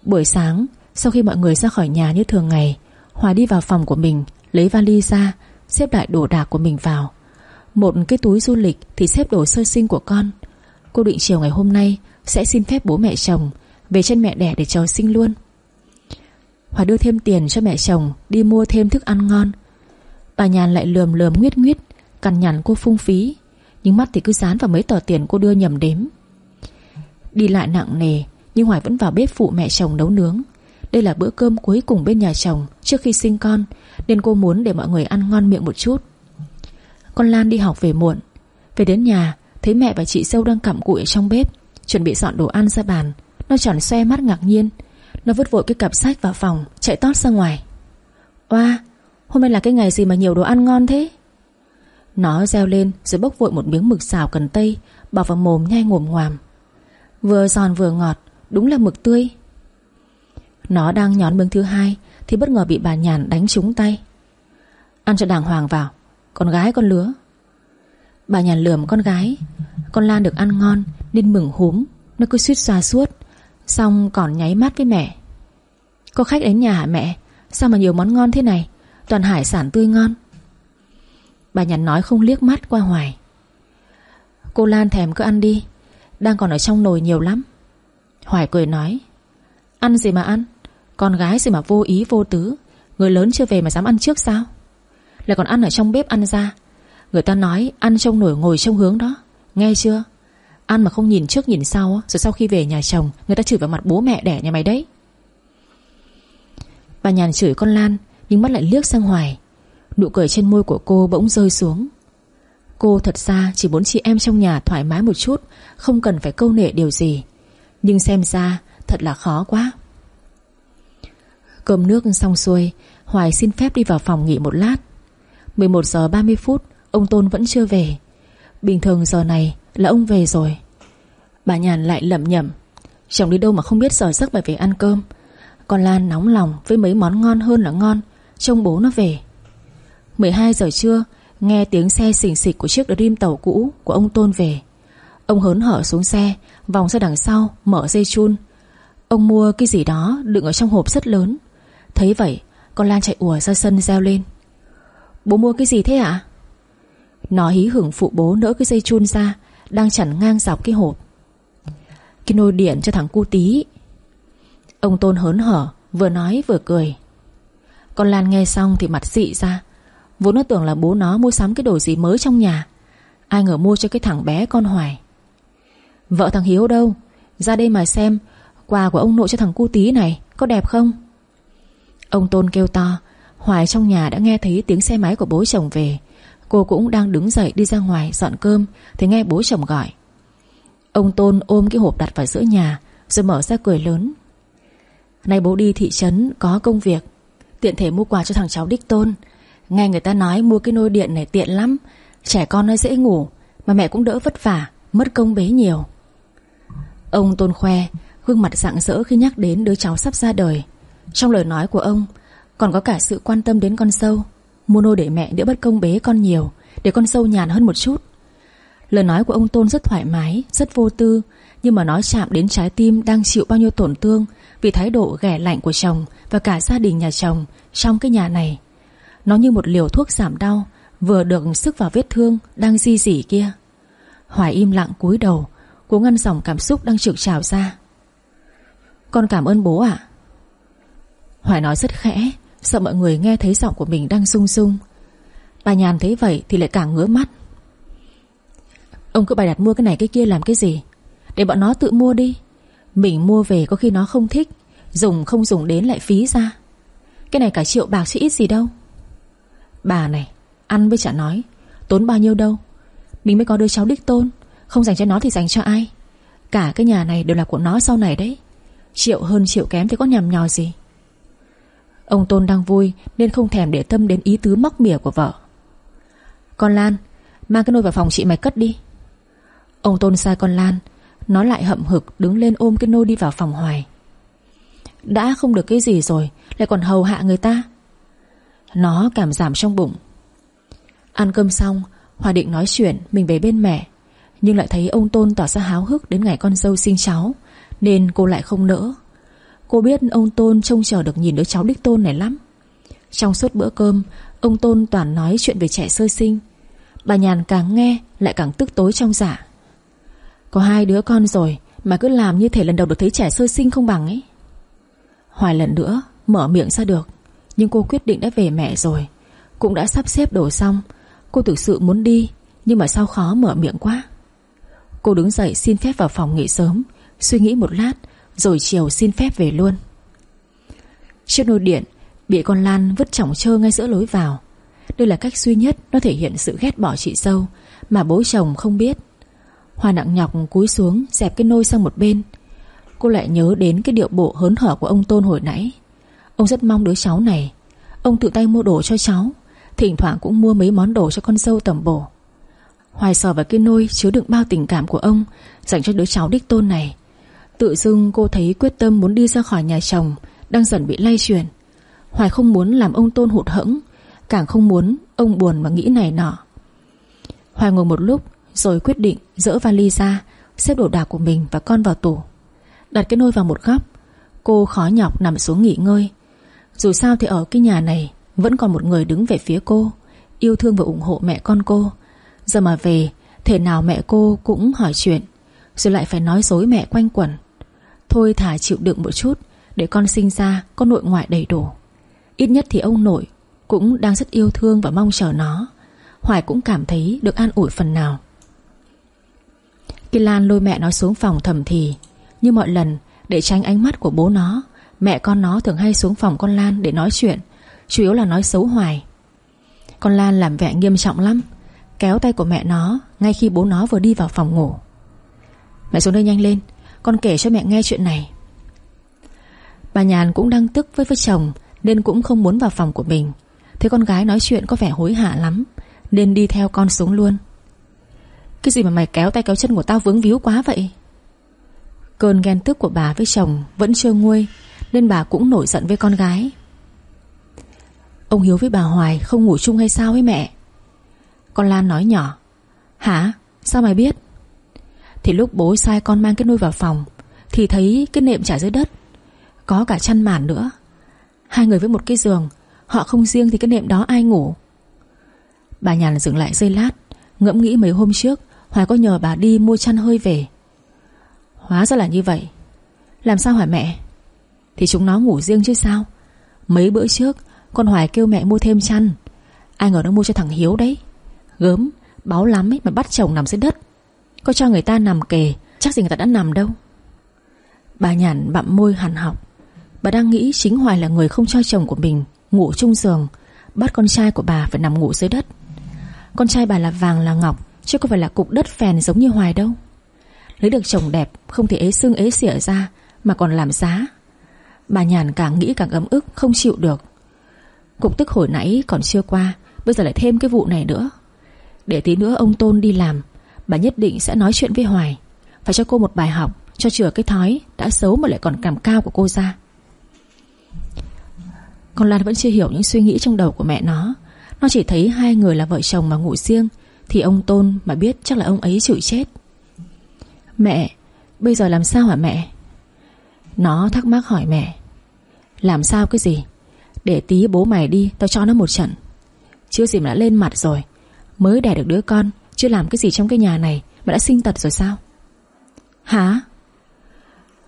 Buổi sáng, Sau khi mọi người ra khỏi nhà như thường ngày, Hòa đi vào phòng của mình, Lấy vali ra, Xếp lại đồ đạc của mình vào. Một cái túi du lịch thì xếp đồ sơ sinh của con. Cô định chiều ngày hôm nay Sẽ xin phép bố mẹ chồng Về chân mẹ đẻ để cháu sinh luôn. Hòa đưa thêm tiền cho mẹ chồng Đi mua thêm thức ăn ngon. Bà nhàn lại lườm lườm nguyết nguyết, Cằn nhằn cô phung phí. Nhưng mắt thì cứ dán vào mấy tờ tiền cô đưa nhầm đếm. Đi lại nặng nề, Nhưng Hoài vẫn vào bếp phụ mẹ chồng nấu nướng. Đây là bữa cơm cuối cùng bên nhà chồng Trước khi sinh con, Nên cô muốn để mọi người ăn ngon miệng một chút. Con Lan đi học về muộn. Về đến nhà, Thấy mẹ và chị dâu đang cặm cụi ở trong bếp, Chuẩn bị dọn đồ ăn ra bàn. Nó tròn xoe mắt ngạc nhiên. Nó vứt vội cái cặp sách vào phòng, Chạy tót ra ngoài. Oa, Hôm nay là cái ngày gì mà nhiều đồ ăn ngon thế? Nó reo lên Rồi bốc vội một miếng mực xào cần tây Bỏ vào mồm nhai ngồm ngoàm. Vừa giòn vừa ngọt, Đúng là mực tươi. Nó đang nhón miếng thứ hai Thì bất ngờ bị bà nhàn đánh trúng tay. Ăn cho đàng hoàng vào, Con gái con lứa. Bà nhàn lườm con gái, Con Lan được ăn ngon nên mừng húm, Nó cứ suýt xoa suốt, Xong còn nháy mắt với mẹ. Có khách đến nhà hả mẹ? Sao mà nhiều món ngon thế này? Toàn hải sản tươi ngon. Bà nhàn nói không liếc mắt qua hoài. Cô Lan thèm cứ ăn đi, Đang còn ở trong nồi nhiều lắm. Hoài cười nói, Ăn gì mà ăn? Con gái gì mà vô ý, vô tứ? Người lớn chưa về mà dám ăn trước sao? Lại còn ăn ở trong bếp ăn ra. Người ta nói ăn trong nồi ngồi trong hướng đó. Nghe chưa? Ăn mà không nhìn trước nhìn sau Rồi sau khi về nhà chồng, Người ta chửi vào mặt bố mẹ đẻ nhà mày đấy. Bà nhàn chửi con Lan, Nhưng mắt lại liếc sang Hoài. Nụ cười trên môi của cô bỗng rơi xuống. Cô thật ra chỉ muốn chị em trong nhà thoải mái một chút, Không cần phải câu nệ điều gì. Nhưng xem ra, thật là khó quá. Cơm nước xong xuôi, Hoài xin phép đi vào phòng nghỉ một lát. 11 giờ 30 phút, Ông Tôn vẫn chưa về. Bình thường giờ này là ông về rồi. Bà Nhàn lại lẩm nhẩm, Chồng đi đâu mà không biết giờ giấc mà về ăn cơm? Con Lan nóng lòng với mấy món ngon hơn là ngon, Trông bố nó về. 12 giờ trưa, Nghe tiếng xe xỉnh xịch của chiếc Dream tàu cũ Của ông Tôn về. Ông hớn hở xuống xe, Vòng ra đằng sau, mở dây chun. Ông mua cái gì đó đựng ở trong hộp rất lớn. Thấy vậy, Con Lan chạy ùa ra sân reo lên. Bố mua cái gì thế ạ? Nó hí hưởng phụ bố nỡ cái dây chun ra, Đang chặn ngang dọc cái hộp. Cái nồi điện cho thằng cu tí. Ông Tôn hớn hở, Vừa nói vừa cười. Con Lan nghe xong thì mặt dị ra Vốn nó tưởng là bố nó mua sắm cái đồ gì mới trong nhà. Ai ngờ mua cho cái thằng bé con Hoài. Vợ thằng Hiếu đâu? Ra đây mà xem, Quà của ông nội cho thằng cu tí này, Có đẹp không? Ông Tôn kêu to, Hoài trong nhà đã nghe thấy tiếng xe máy của bố chồng về. Cô cũng đang đứng dậy đi ra ngoài dọn cơm, Thì nghe bố chồng gọi. Ông Tôn ôm cái hộp đặt vào giữa nhà, Rồi mở ra cười lớn. Nay bố đi thị trấn, có công việc. Tiện thể mua quà cho thằng cháu Đích Tôn. Nghe người ta nói mua cái nôi điện này tiện lắm. Trẻ con nó dễ ngủ, Mà mẹ cũng đỡ vất vả, Mất công bế nhiều. Ông Tôn khoe, Gương mặt rạng rỡ khi nhắc đến đứa cháu sắp ra đời. Trong lời nói của ông, Còn có cả sự quan tâm đến con sâu. Mua nôi để mẹ đỡ bất công bế con nhiều, Để con sâu nhàn hơn một chút. Lời nói của ông Tôn rất thoải mái, Rất vô tư, Nhưng mà nó chạm đến trái tim đang chịu bao nhiêu tổn thương Vì thái độ ghẻ lạnh của chồng Và cả gia đình nhà chồng Trong cái nhà này. Nó như một liều thuốc giảm đau, Vừa được sức vào vết thương Đang di dỉ kia. Hoài im lặng cúi đầu, Cố ngăn dòng cảm xúc đang trực trào ra. Con cảm ơn bố ạ. Hoài nói rất khẽ, Sợ mọi người nghe thấy giọng của mình đang rung rung. Bà Nhàn thấy vậy Thì lại càng ngứa mắt. Ông cứ bày đặt mua cái này cái kia làm cái gì? Để bọn nó tự mua đi. Mình mua về có khi nó không thích, Dùng không dùng đến lại phí ra. Cái này cả triệu bạc, chứ ít gì đâu. Bà này, Ăn với chả nói. Tốn bao nhiêu đâu? Mình mới có đứa cháu đích tôn. Không dành cho nó thì dành cho ai? Cả cái nhà này đều là của nó sau này đấy. Triệu hơn triệu kém thì có nhầm nhò gì? Ông Tôn đang vui Nên không thèm để tâm đến ý tứ móc mỉa của vợ. Con Lan, Mang cái nồi vào phòng chị mày cất đi. Ông Tôn sai con Lan, Nó lại hậm hực đứng lên ôm cái nôi đi vào phòng hoài. Đã không được cái gì rồi, Lại còn hầu hạ người ta. Nó cảm giảm trong bụng. Ăn cơm xong Hòa định nói chuyện mình về bên mẹ, Nhưng lại thấy ông Tôn tỏ ra háo hức Đến ngày con dâu sinh cháu, Nên cô lại không nỡ. Cô biết ông Tôn trông chờ được nhìn đứa cháu đích Tôn này lắm. Trong suốt bữa cơm, Ông Tôn toàn nói chuyện về trẻ sơ sinh. Bà Nhàn càng nghe Lại càng tức tối trong dạ. Có hai đứa con rồi Mà cứ làm như thể lần đầu được thấy trẻ sơ sinh không bằng ấy. Hoài lần nữa Mở miệng ra được. Nhưng cô quyết định đã về mẹ rồi. Cũng đã sắp xếp đồ xong. Cô thực sự muốn đi, Nhưng mà sao khó mở miệng quá. Cô đứng dậy xin phép vào phòng nghỉ sớm, Suy nghĩ một lát, Rồi chiều xin phép về luôn. Chiếc nồi điện Bị con Lan vứt chỏng trơ ngay giữa lối vào. Đây là cách duy nhất Nó thể hiện sự ghét bỏ chị dâu Mà bố chồng không biết. Hoa nặng nhọc cúi xuống Dẹp cái nôi sang một bên. Cô lại nhớ đến cái điệu bộ hớn hở của ông Tôn hồi nãy. Ông rất mong đứa cháu này. Ông tự tay mua đồ cho cháu. Thỉnh thoảng cũng mua mấy món đồ cho con dâu tầm bổ. Hoài sò vào cái nôi chứa đựng bao tình cảm của ông, Dành cho đứa cháu đích tôn này. Tự dưng cô thấy quyết tâm muốn đi ra khỏi nhà chồng, Đang dần bị lay chuyển. Hoài không muốn làm ông tôn hụt hẫng, Càng không muốn ông buồn mà nghĩ này nọ. Hoài ngồi một lúc, Rồi quyết định dỡ vali ra, Xếp đồ đạc của mình và con vào tủ. Đặt cái nôi vào một góc, Cô khó nhọc nằm xuống nghỉ ngơi. Dù sao thì ở cái nhà này vẫn còn một người đứng về phía cô, Yêu thương và ủng hộ mẹ con cô. Giờ mà về, Thể nào mẹ cô cũng hỏi chuyện, Rồi lại phải nói dối mẹ quanh quẩn. Thôi thả chịu đựng một chút, Để con sinh ra có nội ngoại đầy đủ. Ít nhất thì ông nội Cũng đang rất yêu thương và mong chờ nó. Hoài cũng cảm thấy được an ủi phần nào. Kỳ Lan lôi mẹ nó xuống phòng thầm thì, Như mọi lần, Để tránh ánh mắt của bố nó. Mẹ con nó thường hay xuống phòng con Lan để nói chuyện, Chủ yếu là nói xấu hoài. Con Lan làm vẻ nghiêm trọng lắm, Kéo tay của mẹ nó Ngay khi bố nó vừa đi vào phòng ngủ. Mẹ xuống đây nhanh lên, Con kể cho mẹ nghe chuyện này. Bà Nhàn cũng đang tức với với chồng Nên cũng không muốn vào phòng của mình. Thấy con gái nói chuyện có vẻ hối hả lắm, Nên đi theo con xuống luôn. Cái gì mà mày kéo tay kéo chân của tao vướng víu quá vậy? Cơn ghen tức của bà với chồng Vẫn chưa nguôi. Nên bà cũng nổi giận với con gái. Ông Hiếu với bà Hoài Không ngủ chung hay sao với mẹ? Con Lan nói nhỏ, Hả? Sao mày biết? Thì lúc bố sai con mang cái nôi vào phòng, Thì thấy cái nệm trải dưới đất, Có cả chăn màn nữa. Hai người với một cái giường, Họ không riêng thì cái nệm đó ai ngủ. Bà Nhàn dừng lại giây lát, Ngẫm nghĩ mấy hôm trước, Hoài có nhờ bà đi mua chăn hơi về. Hóa ra là như vậy. Làm sao hỏi mẹ? Thì chúng nó ngủ riêng chứ sao? Mấy bữa trước con Hoài kêu mẹ mua thêm chăn. Ai ngờ nó mua cho thằng Hiếu đấy. Gớm, báo lắm ấy mà bắt chồng nằm dưới đất. Có cho người ta nằm kề Chắc gì người ta đã nằm đâu. Bà nhàn bặm môi hằn học. Bà đang nghĩ chính Hoài là người không cho chồng của mình Ngủ chung giường Bắt con trai của bà phải nằm ngủ dưới đất. Con trai bà là vàng là ngọc Chứ không phải là cục đất phèn giống như Hoài đâu. Lấy được chồng đẹp Không thể ế xương ế xỉa ra Mà còn làm giá. Bà nhàn càng nghĩ càng ấm ức, Không chịu được. Cục tức hồi nãy còn chưa qua, Bây giờ lại thêm cái vụ này nữa. Để tí nữa ông Tôn đi làm, Bà nhất định sẽ nói chuyện với Hoài. Phải cho cô một bài học, Cho chừa cái thói Đã xấu mà lại còn cảm cao của cô ra. Con Lan vẫn chưa hiểu những suy nghĩ trong đầu của mẹ nó. Nó chỉ thấy hai người là vợ chồng mà ngủ riêng, Thì ông Tôn mà biết chắc là ông ấy chịu chết. Mẹ, Bây giờ làm sao hả mẹ? Nó thắc mắc hỏi mẹ. Làm sao cái gì? Để tí bố mày đi, Tao cho nó một trận. Chưa gì mà đã lên mặt rồi. Mới đẻ được đứa con, Chưa làm cái gì trong cái nhà này Mà đã sinh tật rồi sao? Hả?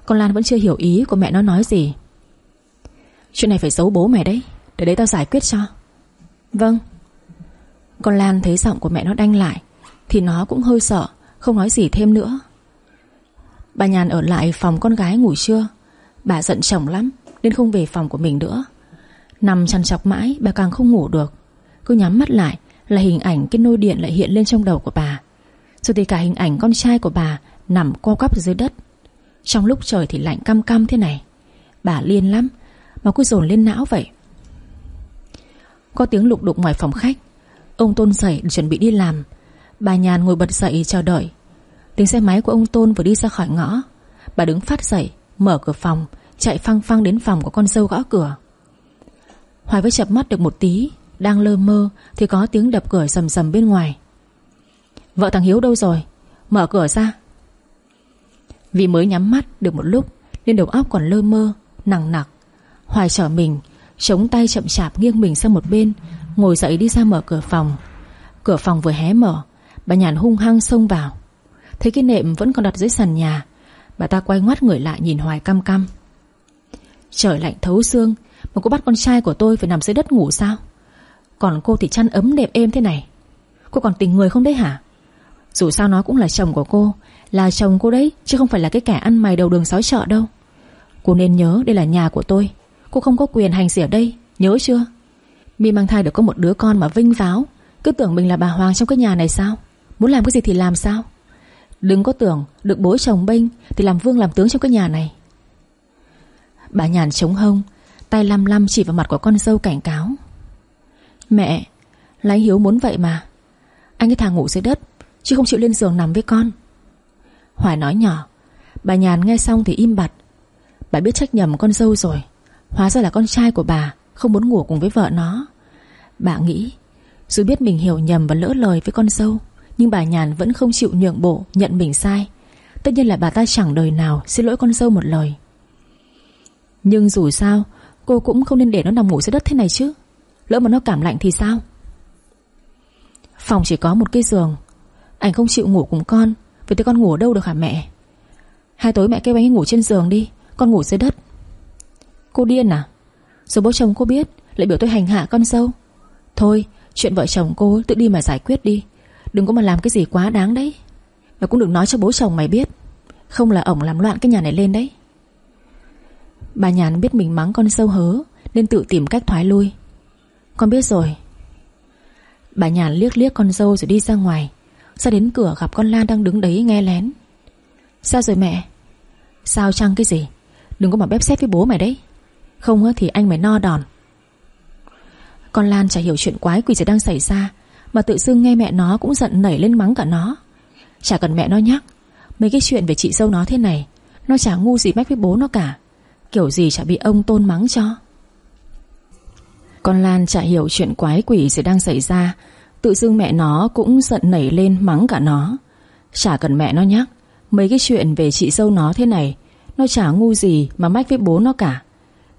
Con Lan vẫn chưa hiểu ý của mẹ nó nói gì. Chuyện này phải giấu bố mày đấy, Để đấy tao giải quyết cho. Vâng. Con Lan thấy giọng của mẹ nó đanh lại, Thì nó cũng hơi sợ, Không nói gì thêm nữa. Bà Nhàn ở lại phòng con gái ngủ trưa. Bà giận chồng lắm. Nên không về phòng của mình nữa. Nằm chăn chọc mãi, bà càng không ngủ được. Cứ nhắm mắt lại là hình ảnh cái nôi điện lại hiện lên trong đầu của bà. Rồi thì cả hình ảnh con trai của bà Nằm co quắp dưới đất. Trong lúc trời thì lạnh cam cam thế này. Bà liên lắm, Mà cứ dồn lên não vậy. Có tiếng lục đục ngoài phòng khách. Ông Tôn dậy để chuẩn bị đi làm. Bà nhàn ngồi bật dậy chờ đợi. Tiếng xe máy của ông Tôn vừa đi ra khỏi ngõ. Bà đứng phát dậy, Mở cửa phòng Chạy phăng phăng đến phòng của con dâu gõ cửa. Hoài mới chập mắt được một tí, Đang lơ mơ Thì có tiếng đập cửa sầm sầm bên ngoài. Vợ thằng Hiếu đâu rồi? Mở cửa ra. Vì mới nhắm mắt được một lúc Nên đầu óc còn lơ mơ Nặng nặc. Hoài trở mình, Chống tay chậm chạp nghiêng mình sang một bên, Ngồi dậy đi ra mở cửa phòng. Cửa phòng vừa hé mở, Bà nhàn hung hăng xông vào. Thấy cái nệm vẫn còn đặt dưới sàn nhà, Bà ta quay ngoắt người lại nhìn Hoài căm căm. Trời lạnh thấu xương. Mà cô bắt con trai của tôi phải nằm dưới đất ngủ sao? Còn cô thì chăn ấm đẹp êm thế này. Cô còn tình người không đấy hả? Dù sao nó cũng là chồng của cô. Là chồng cô đấy, Chứ không phải là cái kẻ ăn mày đầu đường sói chợ đâu. Cô nên nhớ đây là nhà của tôi. Cô không có quyền hành xử ở đây. Nhớ chưa? Mi mang thai được có một đứa con mà vinh váo. Cứ tưởng mình là bà Hoàng trong cái nhà này sao? Muốn làm cái gì thì làm sao? Đừng có tưởng được bố chồng bênh Thì làm vương làm tướng trong cái nhà này. Bà nhàn chống hông, Tay lăm lăm chỉ vào mặt của con dâu cảnh cáo. Mẹ lái Hiếu muốn vậy mà. Anh ấy thà ngủ dưới đất, Chứ không chịu lên giường nằm với con. Hoài nói nhỏ, Bà Nhàn nghe xong thì im bặt. Bà biết trách nhầm con dâu rồi, Hóa ra là con trai của bà Không muốn ngủ cùng với vợ nó. Bà nghĩ, Dù biết mình hiểu nhầm và lỡ lời với con dâu, Nhưng bà Nhàn vẫn không chịu nhượng bộ, Nhận mình sai. Tất nhiên là bà ta chẳng đời nào xin lỗi con dâu một lời. Nhưng dù sao, Cô cũng không nên để nó nằm ngủ dưới đất thế này chứ. Lỡ mà nó cảm lạnh thì sao? Phòng chỉ có một cái giường. Anh không chịu ngủ cùng con, Vậy thì con ngủ ở đâu được hả mẹ? Hai tối mẹ kêu anh ấy ngủ trên giường đi, Con ngủ dưới đất. Cô điên à? Rồi bố chồng cô biết, Lại biểu tôi hành hạ con dâu. Thôi, chuyện vợ chồng cô tự đi mà giải quyết đi. Đừng có mà làm cái gì quá đáng đấy. Và cũng đừng nói cho bố chồng mày biết. Không là ổng làm loạn cái nhà này lên đấy. Bà Nhàn biết mình mắng con sâu hớ, Nên tự tìm cách thoái lui. Con biết rồi. Bà Nhàn liếc liếc con dâu rồi đi ra ngoài. Ra đến cửa gặp con Lan đang đứng đấy nghe lén. Sao rồi mẹ? Sao chăng cái gì? Đừng có mà bếp xếp với bố mày đấy. Không thì anh mày no đòn. Con Lan chả hiểu chuyện quái quỷ gì đang xảy ra, Mà tự dưng nghe mẹ nó cũng giận nảy lên mắng cả nó. Chả cần mẹ nó nhắc, Mấy cái chuyện về chị dâu nó thế này, Nó chả ngu gì mách với bố nó cả. Kiểu gì chả bị ông tôn mắng cho. Con Lan chả hiểu chuyện quái quỷ gì đang xảy ra. Tự dưng mẹ nó cũng giận nảy lên mắng cả nó. Chả cần mẹ nó nhắc, Mấy cái chuyện về chị dâu nó thế này, Nó chả ngu gì mà mách với bố nó cả.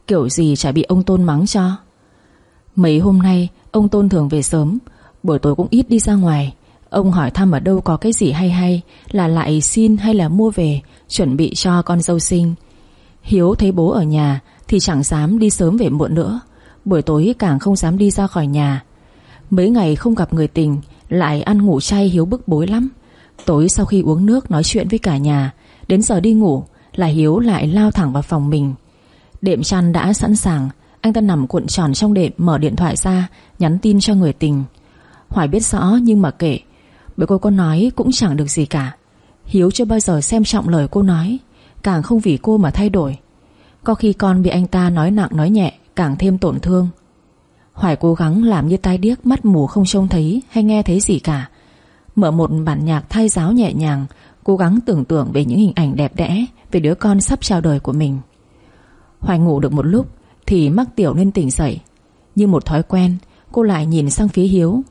Kiểu gì chả bị ông Tôn mắng cho. Mấy hôm nay, Ông Tôn thường về sớm, Buổi tối cũng ít đi ra ngoài. Ông hỏi thăm ở đâu có cái gì hay hay, Là lại xin hay là mua về, Chuẩn bị cho con dâu sinh. Hiếu thấy bố ở nhà Thì chẳng dám đi sớm về muộn nữa. Buổi tối càng không dám đi ra khỏi nhà. Mấy ngày không gặp người tình, Lại ăn ngủ chay Hiếu bức bối lắm. Tối sau khi uống nước nói chuyện với cả nhà, Đến giờ đi ngủ là Hiếu lại lao thẳng vào phòng mình. Đệm chăn đã sẵn sàng, Anh ta nằm cuộn tròn trong đệm Mở điện thoại ra, Nhắn tin cho người tình. Hoài biết rõ nhưng mà kệ. Bởi cô có nói cũng chẳng được gì cả. Hiếu chưa bao giờ xem trọng lời cô nói. Càng không vì cô mà thay đổi. Có khi con bị anh ta nói nặng nói nhẹ, Càng thêm tổn thương. Hoài cố gắng làm như tai điếc, Mắt mù không trông thấy hay nghe thấy gì cả. Mở một bản nhạc thay giáo nhẹ nhàng, Cố gắng tưởng tượng về những hình ảnh đẹp đẽ Về đứa con sắp chào đời của mình. Hoài ngủ được một lúc Thì mắc tiểu nên tỉnh dậy. Như một thói quen, Cô lại nhìn sang phía Hiếu.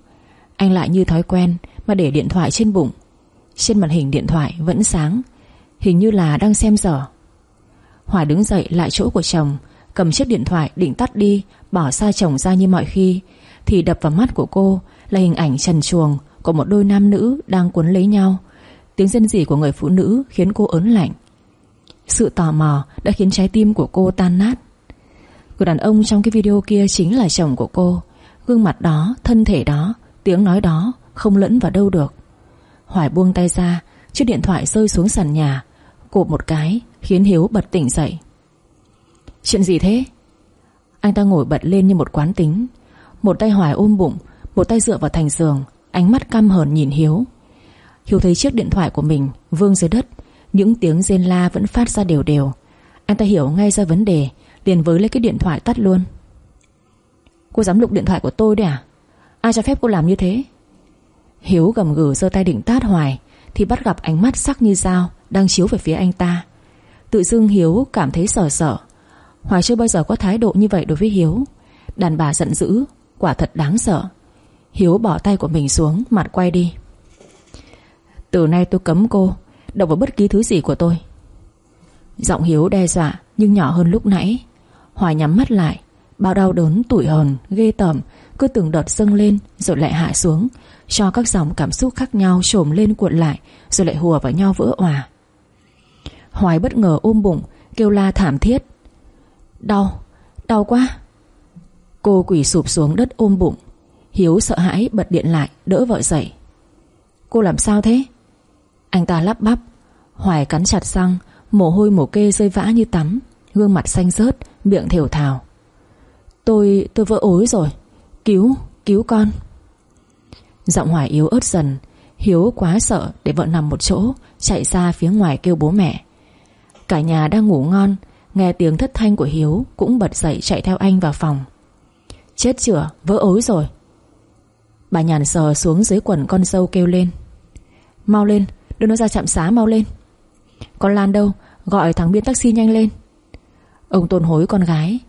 Anh lại như thói quen Mà để điện thoại trên bụng. Trên màn hình điện thoại vẫn sáng. Hình như là đang xem giờ hòa đứng dậy lại chỗ của chồng Cầm chiếc điện thoại định tắt đi Bỏ xa chồng ra như mọi khi Thì đập vào mắt của cô Là hình ảnh trần chuồng Của một đôi nam nữ đang cuốn lấy nhau. Tiếng dân dỉ của người phụ nữ khiến cô ớn lạnh. Sự tò mò đã khiến trái tim của cô tan nát. Người đàn ông trong cái video kia chính là chồng của cô. Gương mặt đó, thân thể đó, tiếng nói đó Không lẫn vào đâu được. Hoài buông tay ra Chiếc điện thoại rơi xuống sàn nhà Cộp một cái, khiến Hiếu bật tỉnh dậy. Chuyện gì thế? Anh ta ngồi bật lên như một quán tính. Một tay Hoài ôm bụng, Một tay dựa vào thành giường, Ánh mắt căm hờn nhìn Hiếu. Hiếu thấy chiếc điện thoại của mình vương dưới đất, Những tiếng rên la vẫn phát ra đều đều. Anh ta hiểu ngay ra vấn đề, Liền với lấy cái điện thoại tắt luôn. Cô dám lục điện thoại của tôi đấy à? Ai cho phép cô làm như thế? Hiếu gầm gừ giơ tay định tát hoài thì bắt gặp ánh mắt sắc như dao Đang chiếu về phía anh ta. Tự dưng Hiếu cảm thấy sợ sợ. Hoài chưa bao giờ có thái độ như vậy đối với Hiếu. Đàn bà giận dữ Quả thật đáng sợ. Hiếu bỏ tay của mình xuống Mặt quay đi. Từ nay tôi cấm cô Động vào bất kỳ thứ gì của tôi. Giọng Hiếu đe dọa Nhưng nhỏ hơn lúc nãy. Hoài nhắm mắt lại Bao đau đớn, tủi hờn, ghê tởm Cứ từng đợt dâng lên rồi lại hạ xuống cho các dòng cảm xúc khác nhau trồm lên cuộn lại Rồi lại hùa vào nhau vỡ òa. Hoài bất ngờ ôm bụng Kêu la thảm thiết. Đau, đau quá. Cô quỳ sụp xuống đất ôm bụng. Hiếu sợ hãi bật điện lại Đỡ vợ dậy. Cô làm sao thế? Anh ta lắp bắp. Hoài cắn chặt răng Mồ hôi mồ kê rơi vã như tắm Gương mặt xanh rớt Miệng thều thào. Tôi, tôi vỡ ối rồi. Cứu, cứu con. Giọng Hoài yếu ớt dần Hiếu quá sợ để vợ nằm một chỗ Chạy ra phía ngoài kêu bố mẹ. Cả nhà đang ngủ ngon Nghe tiếng thất thanh của Hiếu Cũng bật dậy chạy theo anh vào phòng. Chết chửa, vỡ ối rồi. Bà nhàn sờ xuống dưới quần con dâu kêu lên. Mau lên Đưa nó ra trạm xá mau lên. Con Lan đâu? Gọi thằng biên taxi nhanh lên. Ông tôn hối con gái.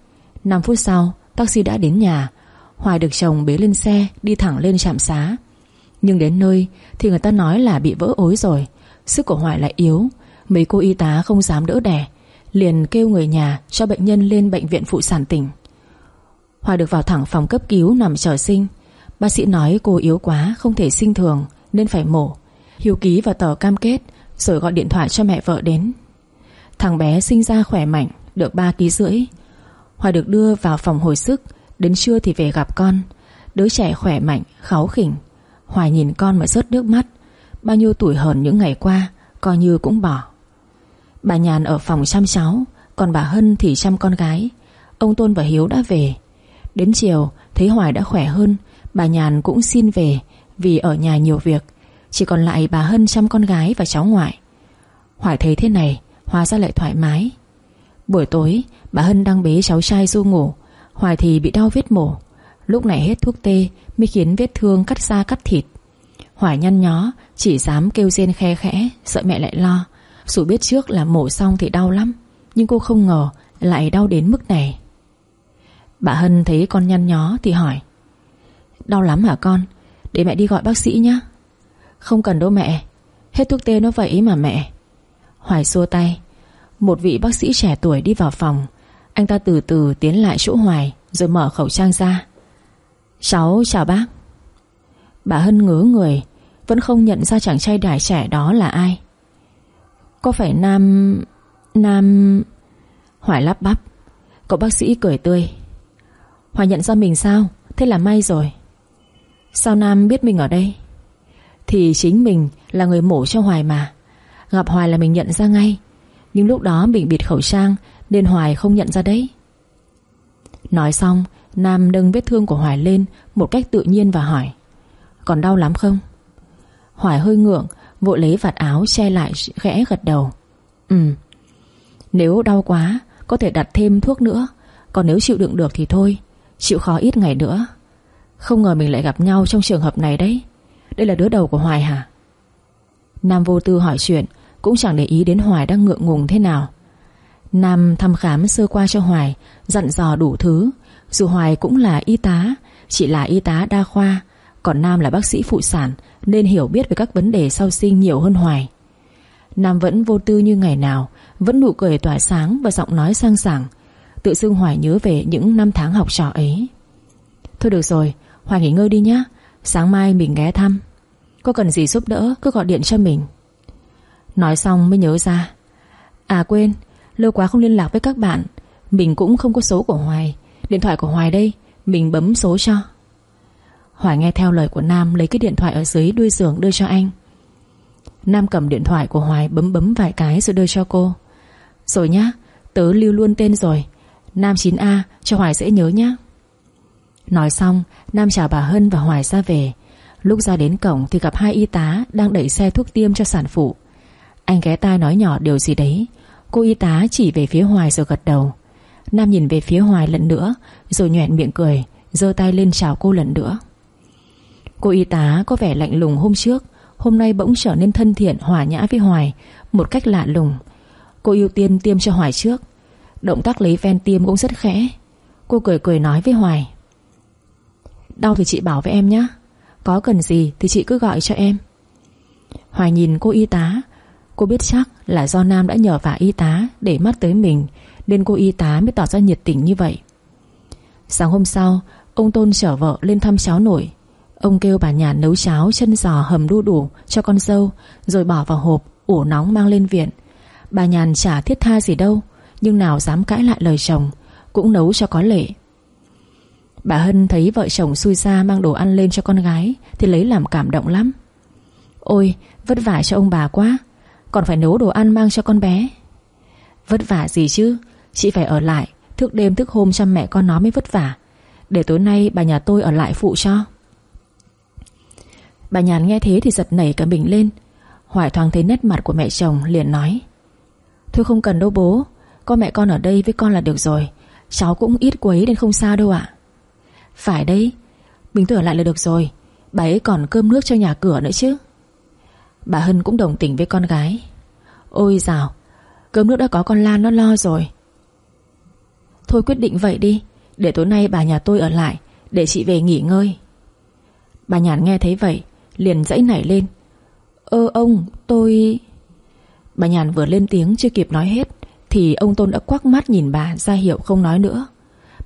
5 phút sau taxi đã đến nhà. Hoài được chồng bế lên xe Đi thẳng lên trạm xá. Nhưng đến nơi thì người ta nói là bị vỡ ối rồi. Sức của Hoài lại yếu. Mấy cô y tá không dám đỡ đẻ. Liền kêu người nhà cho bệnh nhân lên bệnh viện phụ sản tỉnh. Hoài được vào thẳng phòng cấp cứu nằm chờ sinh. Bác sĩ nói cô yếu quá Không thể sinh thường nên phải mổ. Hiếu ký vào tờ cam kết Rồi gọi điện thoại cho mẹ vợ đến. Thằng bé sinh ra khỏe mạnh Được 3 ký rưỡi. Hoài được đưa vào phòng hồi sức Đến trưa thì về gặp con. Đứa trẻ khỏe mạnh, kháu khỉnh. Hoài nhìn con mà rớt nước mắt. Bao nhiêu tuổi hờn những ngày qua, Coi như cũng bỏ. Bà Nhàn ở phòng chăm cháu, Còn bà Hân thì chăm con gái. Ông Tôn và Hiếu đã về. Đến chiều, thấy Hoài đã khỏe hơn, Bà Nhàn cũng xin về Vì ở nhà nhiều việc. Chỉ còn lại bà Hân chăm con gái và cháu ngoại. Hoài thấy thế này, Hóa ra lại thoải mái. Buổi tối, bà Hân đang bế cháu trai du ngủ. Hoài thì bị đau vết mổ. Lúc này hết thuốc tê, Mới khiến vết thương cắt da cắt thịt. Hoài nhăn nhó, Chỉ dám kêu rên khe khẽ, Sợ mẹ lại lo. Dù biết trước là mổ xong thì đau lắm, Nhưng cô không ngờ lại đau đến mức này. Bà Hân thấy con nhăn nhó thì hỏi, Đau lắm hả con? Để mẹ đi gọi bác sĩ nhé Không cần đâu mẹ, Hết thuốc tê nó vậy mà mẹ. Hoài xua tay, Một vị bác sĩ trẻ tuổi đi vào phòng, Anh ta từ từ tiến lại chỗ Hoài, Rồi mở khẩu trang ra. Cháu chào bác. Bà Hân ngớ người, Vẫn không nhận ra chàng trai đài trẻ đó là ai. Có phải Nam... Nam... Hoài lắp bắp? Cậu bác sĩ cười tươi. Hoài nhận ra mình sao? Thế là may rồi. Sao Nam biết mình ở đây? Thì chính mình là người mổ cho Hoài mà. Gặp Hoài là mình nhận ra ngay. Nhưng lúc đó mình bịt khẩu trang Nên Hoài không nhận ra đấy. Nói xong Nam nâng vết thương của Hoài lên Một cách tự nhiên và hỏi, Còn đau lắm không? Hoài hơi ngượng, Vội lấy vạt áo che lại khẽ gật đầu Ừ. Nếu đau quá, Có thể đặt thêm thuốc nữa, Còn nếu chịu đựng được thì thôi, Chịu khó ít ngày nữa. Không ngờ mình lại gặp nhau trong trường hợp này đấy. Đây là đứa đầu của Hoài hả? Nam vô tư hỏi chuyện, Cũng chẳng để ý đến Hoài đang ngượng ngùng thế nào. Nam thăm khám sơ qua cho Hoài, Dặn dò đủ thứ dù Hoài cũng là y tá Chỉ là y tá đa khoa, Còn Nam là bác sĩ phụ sản, Nên hiểu biết về các vấn đề sau sinh nhiều hơn Hoài. Nam vẫn vô tư như ngày nào, Vẫn nụ cười tỏa sáng và giọng nói sang sảng, Tự xưng Hoài nhớ về những năm tháng học trò ấy. Thôi được rồi, Hoài nghỉ ngơi đi nhé Sáng mai mình ghé thăm. Có cần gì giúp đỡ, cứ gọi điện cho mình. Nói xong mới nhớ ra. À quên, Lâu quá không liên lạc với các bạn, Mình cũng không có số của Hoài Điện thoại của Hoài đây, Mình bấm số cho. Hoài nghe theo lời của Nam Lấy cái điện thoại ở dưới đuôi giường đưa cho anh. Nam cầm điện thoại của Hoài Bấm bấm vài cái rồi đưa cho cô. Rồi nhá, Tớ lưu luôn tên rồi. Nam 9A cho Hoài dễ nhớ nhá. Nói xong, Nam chào bà Hân và Hoài ra về. Lúc ra đến cổng thì gặp hai y tá Đang đẩy xe thuốc tiêm cho sản phụ. Anh ghé tai nói nhỏ điều gì đấy. Cô y tá chỉ về phía Hoài rồi gật đầu. Nam nhìn về phía Hoài lần nữa, Rồi nhoẹn miệng cười, giơ tay lên chào cô lần nữa. Cô y tá có vẻ lạnh lùng hôm trước, Hôm nay bỗng trở nên thân thiện, hòa nhã với Hoài, Một cách lạ lùng. Cô ưu tiên tiêm cho Hoài trước. Động tác lấy ven tiêm cũng rất khẽ. Cô cười cười nói với Hoài. Đau thì chị bảo với em nhé Có cần gì thì chị cứ gọi cho em. Hoài nhìn cô y tá. Cô biết chắc là do Nam đã nhờ vả y tá Để mắt tới mình nên cô y tá mới tỏ ra nhiệt tình như vậy. Sáng hôm sau, Ông Tôn chở vợ lên thăm cháu nổi Ông kêu bà nhà nấu cháo, chân giò hầm đu đủ cho con dâu, Rồi bỏ vào hộp, ủ nóng mang lên viện. Bà nhàn chả thiết tha gì đâu, Nhưng nào dám cãi lại lời chồng, Cũng nấu cho có lệ. Bà Hân thấy vợ chồng xui ra mang đồ ăn lên cho con gái, Thì lấy làm cảm động lắm. Ôi, vất vả cho ông bà quá, Còn phải nấu đồ ăn mang cho con bé. Vất vả gì chứ Chị phải ở lại, Thức đêm thức hôm chăm mẹ con nó mới vất vả. Để tối nay bà nhà tôi ở lại phụ cho. Bà nhàn nghe thế thì giật nảy cả mình lên. Hoài thoáng thấy nét mặt của mẹ chồng liền nói, Thôi không cần đâu bố, Có mẹ con ở đây với con là được rồi. Cháu cũng ít quấy nên không sao đâu ạ. Phải đấy tôi ở lại là được rồi. Bà ấy còn cơm nước cho nhà cửa nữa chứ. Bà Hân cũng đồng tình với con gái. Ôi dào, Cơm nước đã có con Lan nó lo rồi. Thôi quyết định vậy đi, Để tối nay bà nhà tôi ở lại, Để chị về nghỉ ngơi. Bà Nhàn nghe thấy vậy, Liền dãy nảy lên. Ơ, ông, tôi Bà Nhàn vừa lên tiếng chưa kịp nói hết, Thì ông Tôn đã quắc mắt nhìn bà ra hiệu không nói nữa.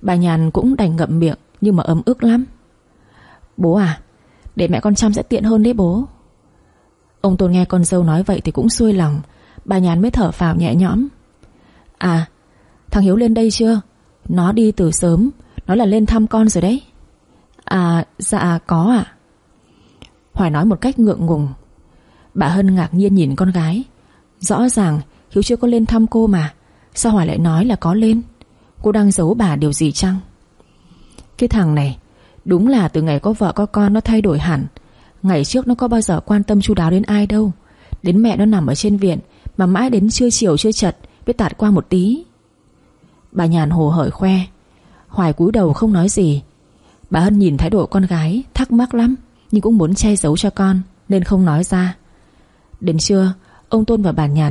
Bà Nhàn cũng đành ngậm miệng, Nhưng mà ấm ức lắm. Bố à Để mẹ con chăm sẽ tiện hơn đấy bố. Ông Tôn nghe con dâu nói vậy thì cũng xuôi lòng, Bà Nhàn mới thở phào nhẹ nhõm. À Thằng Hiếu lên đây chưa? Nó đi từ sớm. Nó là lên thăm con rồi đấy. À dạ có ạ. Hoài nói một cách ngượng ngùng. Bà Hân ngạc nhiên nhìn con gái. Rõ ràng, Hiếu chưa có lên thăm cô mà. Sao Hoài lại nói là có lên? Cô đang giấu bà điều gì chăng? Cái thằng này, Đúng là từ ngày có vợ có con nó thay đổi hẳn. Ngày trước nó có bao giờ quan tâm chu đáo đến ai đâu. Đến mẹ nó nằm ở trên viện, Mà mãi đến trưa chiều chưa chật Biết tạt qua một tí. Bà nhàn hồ hởi khoe. Hoài cúi đầu không nói gì. Bà Hân nhìn thái độ con gái, Thắc mắc lắm, Nhưng cũng muốn che giấu cho con, Nên không nói ra. Đến trưa, Ông Tôn và bà Nhàn